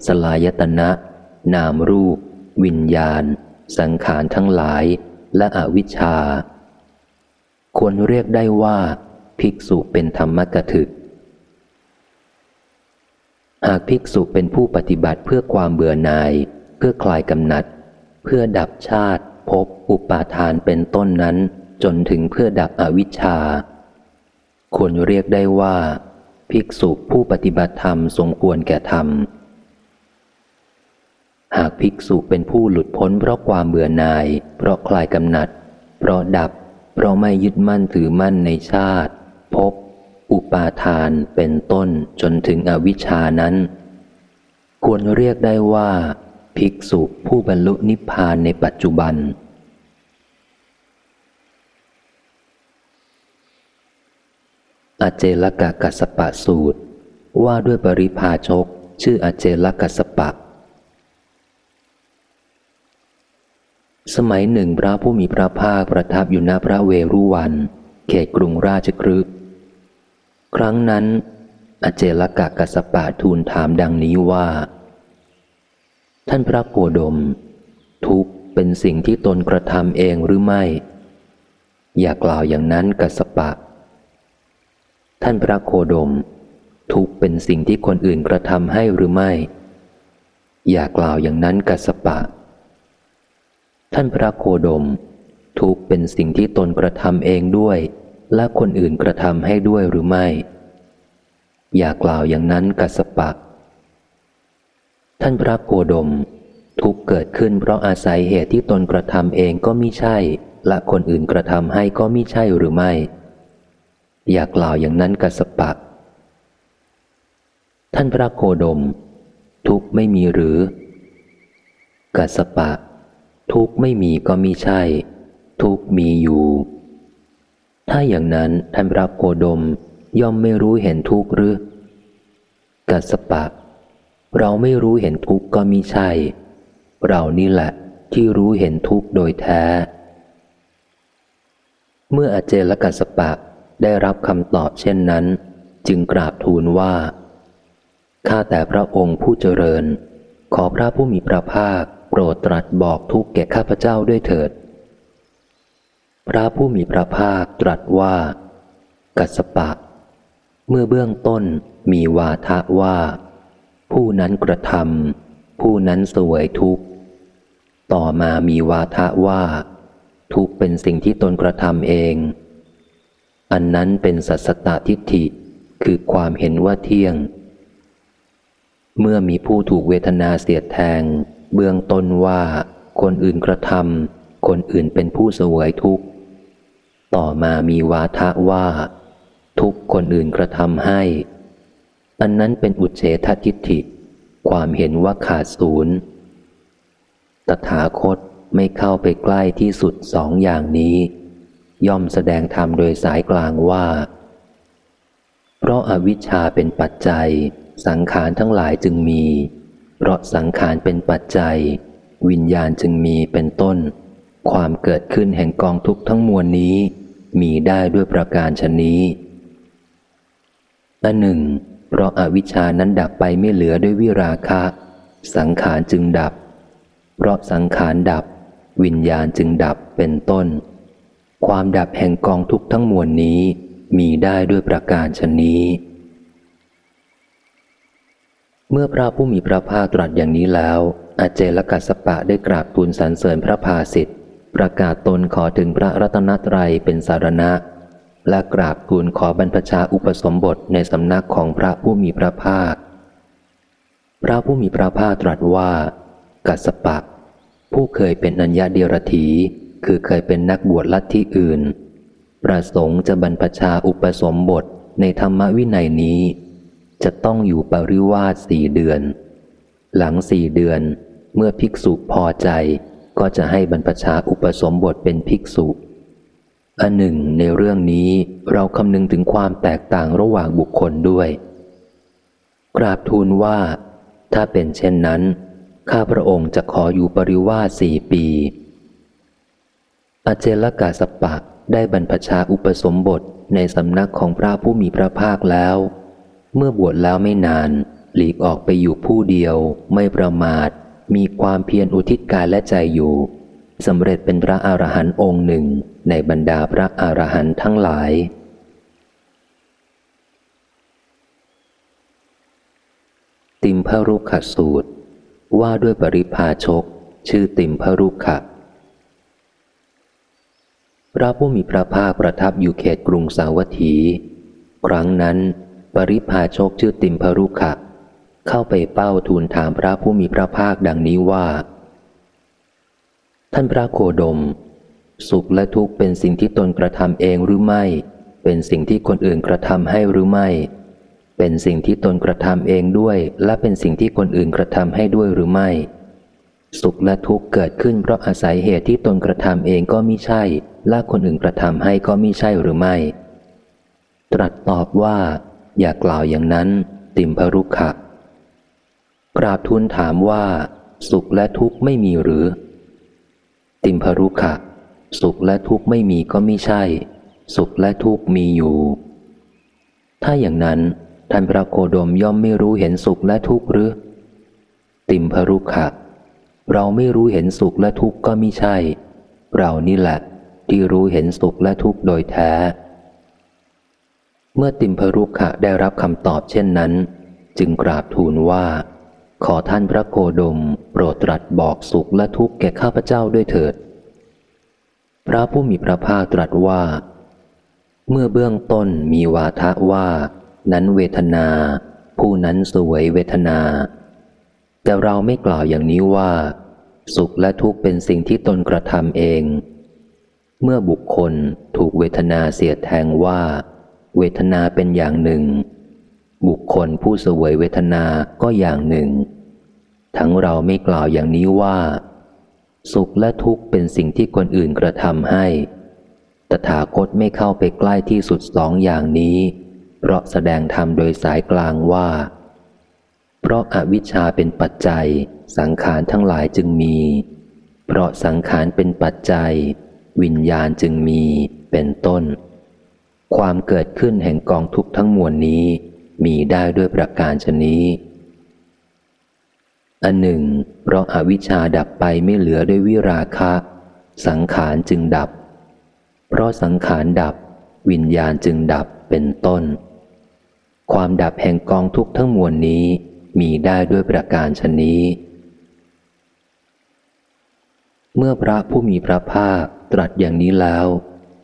สลายตนะ นามรูป วิญญาณ สังขารทั้งหลาย และอวิชชา ควรเรียกได้ว่า ภิกษุเป็นธรรมกถึก หากภิกษุเป็นผู้ปฏิบัติเพื่อความเบื่อหน่าย เพื่อคลายกำหนัด เพื่อดับชาติ ภพ อุปาทานเป็นต้นนั้น จนถึงเพื่อดับอวิชชา ควรเรียกได้ว่า ภิกษุผู้ปฏิบัติธรรมสมควรแก่ธรรม หากภิกษุเป็นผู้หลุดพ้นเพราะความเบื่อหน่าย เพราะคลายกำหนัด เพราะดับ เพราะไม่ยึดมั่นถือมั่นในชาติ พบ อุปาทานเป็นต้นจนถึงอวิชานั้น ควรเรียกได้ว่า ภิกษุผู้บรรลุนิพพานในปัจจุบัน อเจลกะกัสปะสูตร ว่าด้วยปริพาชก ชื่ออเจลกัสปะ สมัยหนึ่งพระผู้มีพระภาคประทับอยู่ณพระเวรุวัน เขตกรุงราชกฤห์ครั้งนั้น อเจลกะกัสปะทูลถามดังนี้ว่า ท่านพระโคดม ทุกเป็นสิ่งที่ตนกระทำเองหรือไม่ อย่ากล่าวอย่างนั้นกัสปะ ท่านพระโคดม ทุกเป็นสิ่งที่คนอื่นกระทำให้หรือไม่ อย่ากล่าวอย่างนั้นกัสปะ ท่านพระโคดม ทุกเป็นสิ่งที่ตนกระทำเองด้วย และคนอื่นกระทำให้ด้วยหรือไม่ อย่ากล่าวอย่างนั้นกัสปะ ท่านพระโคดม ทุกเกิดขึ้นเพราะอาศัยเหตุที่ตนกระทำเองก็มิใช่ และคนอื่นกระทำให้ก็มิใช่หรือไม่ อยากกล่าวอย่างนั้นกัสปะ ท่านพระโคดม ทุกไม่มีหรือ กัสปะ ทุกไม่มีก็มิใช่ ทุกมีอยู่ ถ้าอย่างนั้นท่านพระโคดมย่อมไม่รู้เห็นทุกหรือ กัสปะ เราไม่รู้เห็นทุกก็มิใช่ เรานี่แหละที่รู้เห็นทุกโดยแท้ เมื่ออาเจลกัสปะ ได้รับคำตอบเช่นนั้น จึงกราบทูลว่า ข้าแต่พระองค์ผู้เจริญ ขอพระผู้มีพระภาคโปรดตรัสบอกทุกแก่ข้าพเจ้าด้วยเถิด พระผู้มีพระภาคตรัสว่า กัสปะ เมื่อเบื้องต้นมีวาทะว่า ผู้นั้นกระทำผู้นั้นสวยทุกข์ ต่อมามีวาทะว่า ทุกเป็นสิ่งที่ตนกระทำเอง อันนั้นเป็นสัสตทิฏฐิ คือความเห็นว่าเที่ยง เมื่อมีผู้ถูกเวทนาเสียดแทง เบื้องต้นว่า คนอื่นกระทำคนอื่นเป็นผู้เสวยทุกข์ ต่อมามีวาทะว่า ทุกคนอื่นกระทำให้ อันนั้นเป็นอุเฉททิฏฐิ ความเห็นว่าขาดศูนย์ตถาคตไม่เข้าไปใกล้ที่สุดสองอย่างนี้ ย่อมแสดงธรรมโดยสายกลางว่า เพราะอาวิชชาเป็นปัจจัย สังขารทั้งหลายจึงมี เพราะสังขารเป็นปัจจัย วิญญาณจึงมีเป็นต้น ความเกิดขึ้นแห่งกองทุกข์ทั้งมวลนี้ มีได้ด้วยประการชนนี้อันหนึ่ง เพราะอาวิชชานั้นดับไปไม่เหลือด้วยวิราคะ สังขารจึงดับ เพราะสังขารดับ วิญญาณจึงดับเป็นต้น ความดับแห่งกองทุกข์ทั้งมวลนี้ มีได้ด้วยประการชนนี้ เมื่อพระผู้มีพระภาคตรัสอย่างนี้แล้ว อาเจลกัสปะได้กราบทูลสรรเสริญพระภาสิทธิ์ประกาศตนขอถึงพระรัตนตรัยเป็นสารณะ และกราบทูลขอบรรพชาอุปสมบทในสำนักของพระผู้มีพระภาค พระผู้มีพระภาคตรัสว่า กัสปะ ผู้เคยเป็นอัญญาเดียรถี คือเคยเป็นนักบวชลัทธิอื่น ประสงค์จะบรรพชาอุปสมบทในธรรมวินัยนี้ จะต้องอยู่ปริวาสสี่เดือน หลังสี่เดือนเมื่อภิกษุพอใจก็จะให้บรรพชาอุปสมบทเป็นภิกษุ อันหนึ่งในเรื่องนี้เราคำนึงถึงความแตกต่างระหว่างบุคคลด้วย กราบทูลว่า ถ้าเป็นเช่นนั้น ข้าพระองค์จะขออยู่ปริวาสสี่ปี อาเจลกาสปะได้บรรพชาอุปสมบทในสำนักของพระผู้มีพระภาคแล้ว เมื่อบวชแล้วไม่นาน หลีกออกไปอยู่ผู้เดียว ไม่ประมาท มีความเพียรอุทิศกายและใจอยู่สำเร็จเป็นพระอรหันต์องค์หนึ่งในบรรดาพระอรหันต์ทั้งหลาย ติมพรุขสูตร ว่าด้วยปริพาชก ชื่อติมพรุขะ พระผู้มีพระภาคประทับอยู่เขตกรุงสาวัตถี ครั้งนั้น ปริพาชกชื่อติมพรุขะเข้าไปเป้าทูลถามพระผู้มีพระภาคดังนี้ว่า ท่านพระโคดม สุขและทุกข์เป็นสิ่งที่ตนกระทำเองหรือไม่ เป็นสิ่งที่คนอื่นกระทำให้หรือไม่ เป็นสิ่งที่ตนกระทำเองด้วย และเป็นสิ่งที่คนอื่นกระทำให้ด้วยหรือไม่ สุขและทุกข์เกิดขึ้นเพราะอาศัยเหตุที่ตนกระทำเองก็มิใช่ และคนอื่นกระทำให้ก็มิใช่หรือไม่ ตรัสตอบว่า อย่ากล่าวอย่างนั้น ติมพรุขะกราบทูลถามว่า สุขและทุกข์ไม่มีหรือ ติมพรุขะ สุขและทุกข์ไม่มีก็ไม่ใช่ สุขและทุกข์มีอยู่ ถ้าอย่างนั้นท่านพระโคดมย่อมไม่รู้เห็นสุขและทุกข์หรือ ติมพรุขะ เราไม่รู้เห็นสุขและทุกข์ก็ไม่ใช่ เรานี่แหละ ที่รู้เห็นสุขและทุกข์โดยแท้ เมื่อติมพรุขะได้รับคำตอบเช่นนั้น จึงกราบทูลว่า ขอท่านพระโคดม โปรดตรัสบอกสุขและทุกข์แก่ข้าพเจ้าด้วยเถิด พระผู้มีพระภาคตรัสว่า เมื่อเบื้องต้นมีวาทะว่า นั้นเวทนา ผู้นั้นสวยเวทนาแต่เราไม่กล่าวอย่างนี้ว่า สุขและทุกข์เป็นสิ่งที่ตนกระทำเอง เมื่อบุคคลถูกเวทนาเสียดแทงว่า เวทนาเป็นอย่างหนึ่ง บุคคลผู้เสวยเวทนาก็อย่างหนึ่ง ทั้งเราไม่กล่าวอย่างนี้ว่า สุขและทุกข์เป็นสิ่งที่คนอื่นกระทำให้ ตถาคตไม่เข้าไปใกล้ที่สุดสองอย่างนี้ เพราะแสดงธรรมโดยสายกลางว่า เพราะอาวิชชาเป็นปัจจัย สังขารทั้งหลายจึงมี เพราะสังขารเป็นปัจจัย วิญญาณจึงมีเป็นต้น ความเกิดขึ้นแห่งกองทุกข์ทั้งมวลนี้ มีได้ด้วยประการชนี้ อันหนึ่ง เพราะอาวิชชาดับไปไม่เหลือด้วยวิราคะ สังขารจึงดับ เพราะสังขารดับ วิญญาณจึงดับเป็นต้น ความดับแห่งกองทุกข์ทั้งมวลนี้มีได้ด้วยประการชนนี้ เมื่อพระผู้มีพระภาคตรัสอย่างนี้แล้ว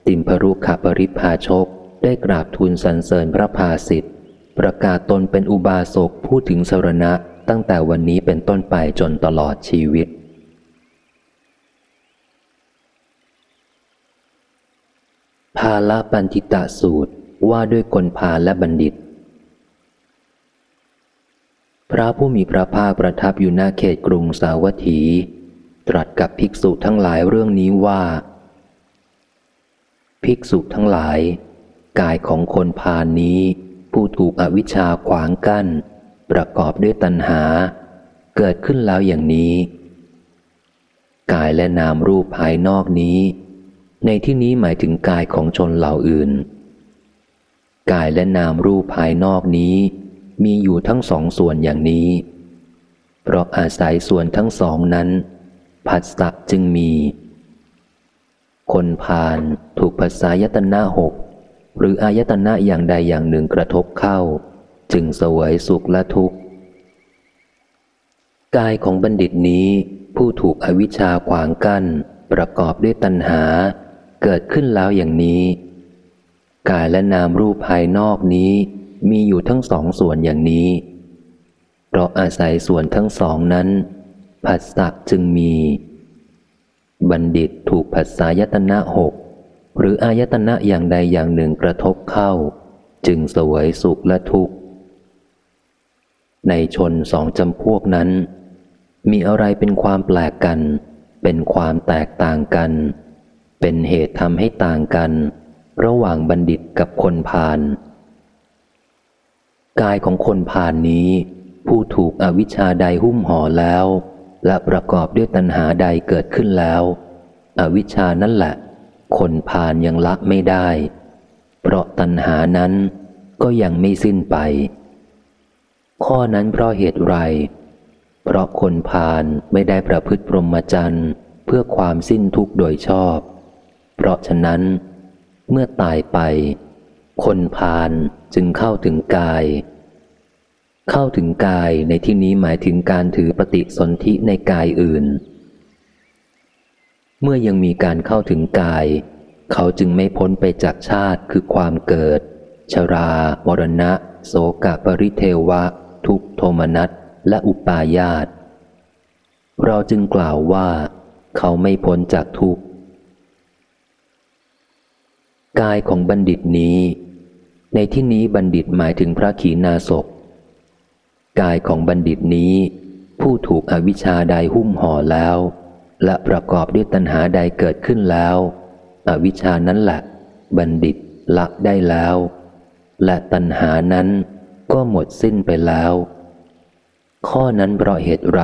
ติมพรุขปริพาชกได้กราบทูลสรรเสริญพระภาสิทธิ์ประกาศตนเป็นอุบาสกพูดถึงสรณะตั้งแต่วันนี้เป็นต้นไปจนตลอดชีวิตพาละปันติตะสูตรว่าด้วยคนพาและบัณฑิต พระผู้มีพระภาคประทับอยู่หน้าเขตกรุงสาวัตถี ตรัสกับภิกษุทั้งหลายเรื่องนี้ว่า ภิกษุทั้งหลาย กายของคนพาลนี้ ผู้ถูกอวิชชาขวางกัน้น ประกอบด้วยตัณหา เกิดขึ้นแล้วอย่างนี้ กายและนามรูปภายนอกนี้ ในที่นี้หมายถึงกายของชนเหล่าอื่น กายและนามรูปภายนอกนี้ มีอยู่ทั้งสองส่วนอย่างนี้ เพราะอาศัยส่วนทั้งสองนั้น ผัสสะจึงมี คนพาลถูกภาษายตนะหกหรืออายตนะอย่างใดอย่างหนึ่งกระทบเข้า จึงสวยสุขและทุกข์ กายของบัณฑิตนี้ผู้ถูกอวิชชาขวางกัน้น ประกอบด้วยตัณหา เกิดขึ้นแล้วอย่างนี้ กายและนามรูปภายนอกนี้มีอยู่ทั้งสองส่วนอย่างนี้ เพราะอาศัยส่วนทั้งสองนั้น ผัสสะจึงมี บัณฑิตถูกผัสสายตนะหกหรืออายตนะอย่างใดอย่างหนึ่งกระทบเข้า จึงสวยสุขและทุกข์ ในชนสองจำพวกนั้น มีอะไรเป็นความแปลกกัน เป็นความแตกต่างกัน เป็นเหตุทำให้ต่างกัน ระหว่างบัณฑิตกับคนพาลกายของคนพาลนนี้ ผู้ถูกอวิชชาใดหุ้มห่อแล้ว และประกอบด้วยตัณหาใดเกิดขึ้นแล้ว อวิชานั่นแหละ คนพาลยังละไม่ได้ เพราะตัณหานั้นก็ยังไม่สิ้นไป ข้อนั้นเพราะเหตุไร เพราะคนพาลไม่ได้ประพฤติพรหมจรรย์เพื่อความสิ้นทุกข์โดยชอบ เพราะฉะนั้น เมื่อตายไป คนพาลจึงเข้าถึงกาย เข้าถึงกายในที่นี้หมายถึงการถือปฏิสนธิในกายอื่น เมื่อยังมีการเข้าถึงกาย เขาจึงไม่พ้นไปจากชาติคือความเกิด ชรามรณะ โสกปริเทวะ ทุกโทมนัสและอุปาญาต เราจึงกล่าวว่า เขาไม่พ้นจากทุกกายของบัณฑิตนี้ ในที่นี้บัณฑิตหมายถึงพระขีณาสพ กายของบัณฑิตนี้ ผู้ถูกอวิชชาใดหุ้มห่อแล้ว และประกอบด้วยตัณหาใดเกิดขึ้นแล้ว อวิชชานั้นแหละ บัณฑิตละได้แล้ว และตัณหานั้นก็หมดสิ้นไปแล้ว ข้อนั้นเพราะเหตุไร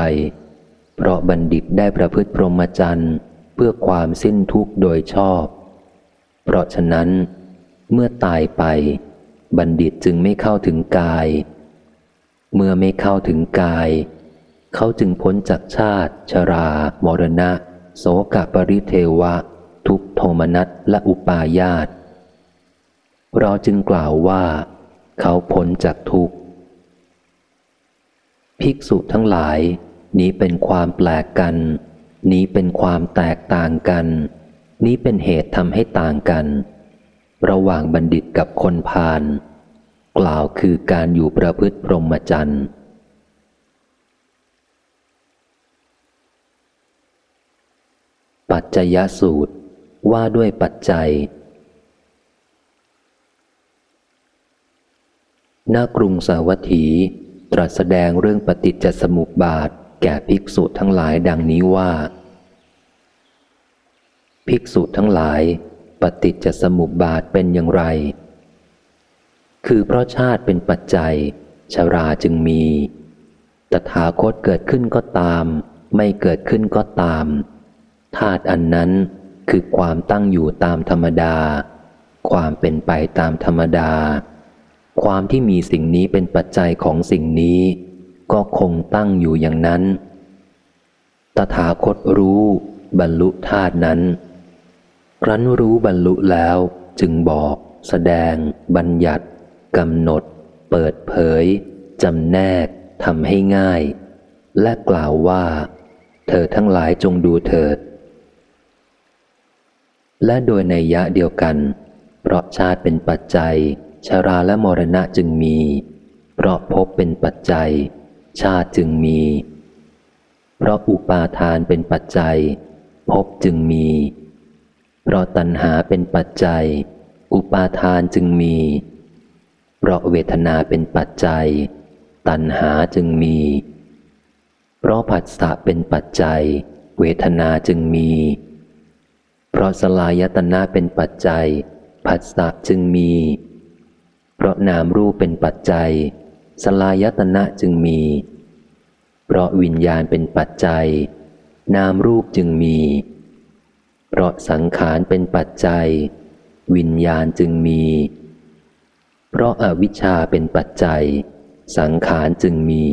เพราะบัณฑิตได้ประพฤติพรหมจรรย์เพื่อความสิ้นทุกข์โดยชอบ เพราะฉะนั้น เมื่อตายไป บัณฑิตจึงไม่เข้าถึงกาย เมื่อไม่เข้าถึงกาย เขาจึงพ้นจากชาติ ชรา มรณะ โสกปริเทวะ ทุกโทมนัสและอุปาญาต เราจึงกล่าวว่า เขาพ้นจากทุกข์ ภิกษุทั้งหลาย นี้เป็นความแปลกกัน นี้เป็นความแตกต่างกัน นี้เป็นเหตุทำให้ต่างกัน ระหว่างบัณฑิตกับคนพาล กล่าวคือการอยู่ประพฤติพรหมจรรย์ปัจจยสูตรว่าด้วยปัจจัยนากรุงสาวัตถี ตรัสแสดงเรื่องปฏิจจสมุปบาท แก่ภิกษุทั้งหลายดังนี้ว่า ภิกษุทั้งหลาย ปฏิจจสมุปบาทเป็นอย่างไร คือเพราะชาติเป็นปัจจัย ชราจึงมี ตถาคตเกิดขึ้นก็ตาม ไม่เกิดขึ้นก็ตาม ธาตุอันนั้นคือความตั้งอยู่ตามธรรมดา ความเป็นไปตามธรรมดา ความที่มีสิ่งนี้เป็นปัจจัยของสิ่งนี้ ก็คงตั้งอยู่อย่างนั้น ตถาคตรู้ บรรลุธาตุนั้น ครั้นรู้บรรลุแล้วจึงบอก แสดง บัญญัติ กำหนด เปิดเผยจำแนกทำให้ง่าย และกล่าวว่า เธอทั้งหลายจงดูเถิด และโดยในยะเดียวกัน เพราะชาติเป็นปัจจัยชาราและมรณะจึงมี เพราะพบเป็นปัจจัย ชาติจึงมี เพราะอุปาทานเป็นปัจจัย พบจึงมี เพราะตัณหาเป็นปัจจัย อุปาทานจึงมี เพราะเวทนาเป็นปัจจัย ตัณหาจึงมี เพราะผัสสะเป็นปัจจัย เวทนาจึงมี เพราะสลายตนะเป็นปัจจัย ผัสสะจึงมี เพราะนามรูปเป็นปัจจัย สลายตนะจึงมี เพราะวิญญาณเป็นปัจจัย นามรูปจึงมี เพราะสังขารเป็นปัจจัย วิญญาณจึงมี เพราะอาวิชชาเป็นปัจจัย สังขารจึงมี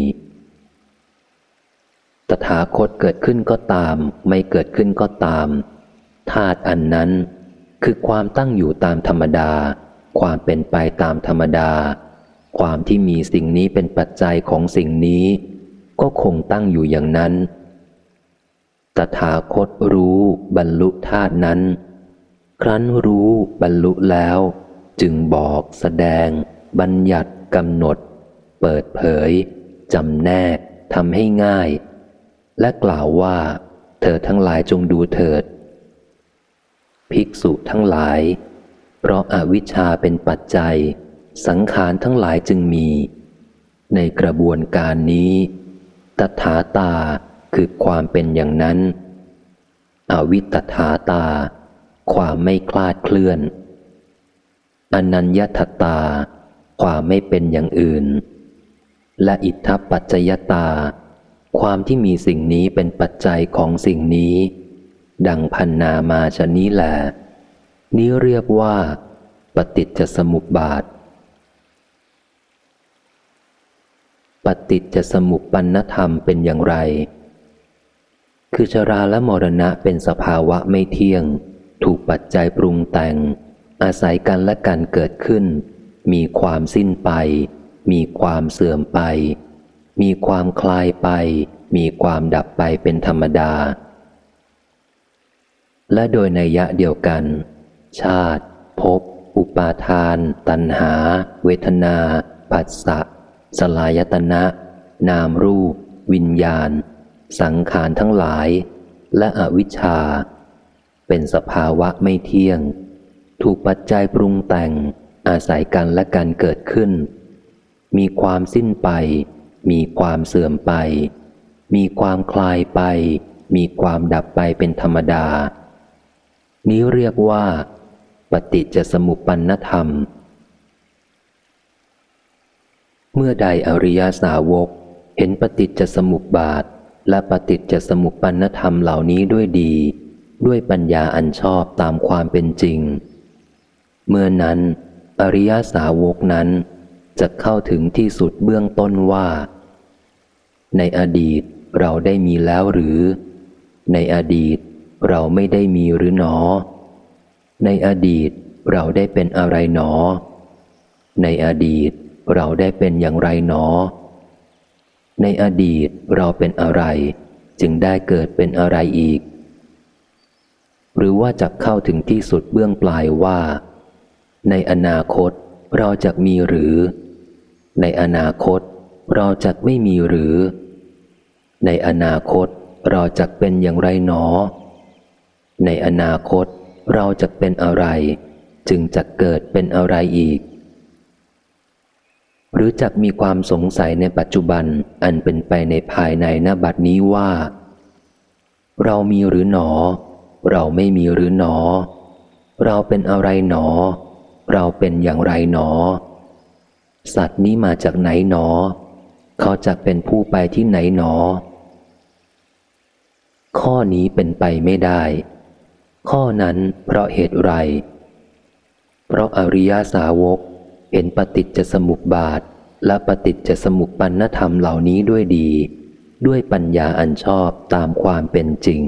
ตถาคตเกิดขึ้นก็ตาม ไม่เกิดขึ้นก็ตาม ธาตุอันนั้น คือความตั้งอยู่ตามธรรมดา ความเป็นไปตามธรรมดา ความที่มีสิ่งนี้เป็นปัจจัยของสิ่งนี้ ก็คงตั้งอยู่อย่างนั้น ตถาคตรู้บรรลุธาตุนั้น ครั้นรู้บรรลุแล้ว จึงบอกแสดง บัญญัติกำหนด เปิดเผยจำแนกทำให้ง่าย และกล่าวว่า เธอทั้งหลายจงดูเถิด ภิกษุทั้งหลาย เพราะอาวิชชาเป็นปัจจัย สังขารทั้งหลายจึงมี ในกระบวนการนี้ตถาตาคือความเป็นอย่างนั้น อวิตถาตา ความไม่คลาดเคลื่อน อนัญญตตา ความไม่เป็นอย่างอื่น และอิทธปัจจยตา ความที่มีสิ่งนี้เป็นปัจจัยของสิ่งนี้ ดังพันนามาชนี้แหลนี้เรียกว่า ปฏิจจสมุปบาท ปฏิจจสมุปปันธรรมเป็นอย่างไร คือชราและมรณะเป็นสภาวะไม่เที่ยง ถูกปัจจัยปรุงแต่ง อาศัยกันและกันเกิดขึ้น มีความสิ้นไป มีความเสื่อมไป มีความคลายไป มีความดับไปเป็นธรรมดา และโดยในยะเดียวกัน ชาติ ภพ อุปาทาน ตัณหา เวทนาผัสสะ สลายตนะ นามรูป วิญญาณ สังขารทั้งหลาย และอวิชชา เป็นสภาวะไม่เที่ยง ถูกปัจจัยปรุงแต่ง อาศัยกันและกันเกิดขึ้น มีความสิ้นไป มีความเสื่อมไป มีความคลายไป มีความดับไปเป็นธรรมดา นี้เรียกว่า ปฏิจจสมุปปนธรรม เมื่อใดอริยสาวกเห็นปฏิจจสมุปบาท และปฏิจจสมุปปนธรรมเหล่านี้ด้วยดี ด้วยปัญญาอันชอบตามความเป็นจริง เมื่อนั้น อริยสาวกนั้นจะเข้าถึงที่สุดเบื้องต้นว่า ในอดีตเราได้มีแล้วหรือ ในอดีตเราไม่ได้มีหรือหนอ ในอดีตเราได้เป็นอะไรหนอ ในอดีตเราได้เป็นอย่างไรหนอ ในอดีตเราเป็นอะไร จึงได้เกิดเป็นอะไรอีก หรือว่าจะเข้าถึงที่สุดเบื้องปลายว่า ในอนาคตเราจะมีหรือ ในอนาคตเราจะไม่มีหรือ ในอนาคตเราจะเป็นอย่างไรหนอ ในอนาคตเราจะเป็นอะไร จึงจะเกิดเป็นอะไรอีก หรือจะมีความสงสัยในปัจจุบันอันเป็นไปในภายในหน้าบัดนี้ว่า เรามีหรือหนอ เราไม่มีหรือหนอ เราเป็นอะไรหนอ เราเป็นอย่างไรหนอ สัตว์นี้มาจากไหนหนอ เขาจะเป็นผู้ไปที่ไหนหนอ ข้อนี้เป็นไปไม่ได้ ข้อนั้นเพราะเหตุไร เพราะอริยสาวกเห็นปฏิจจสมุปบาทและปฏิจจสมุปปันธรรมเหล่านี้ด้วยดี ด้วยปัญญาอันชอบตามความเป็นจริง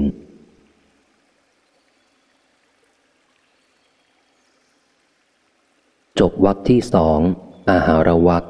จบวักที่สองอาหารวัก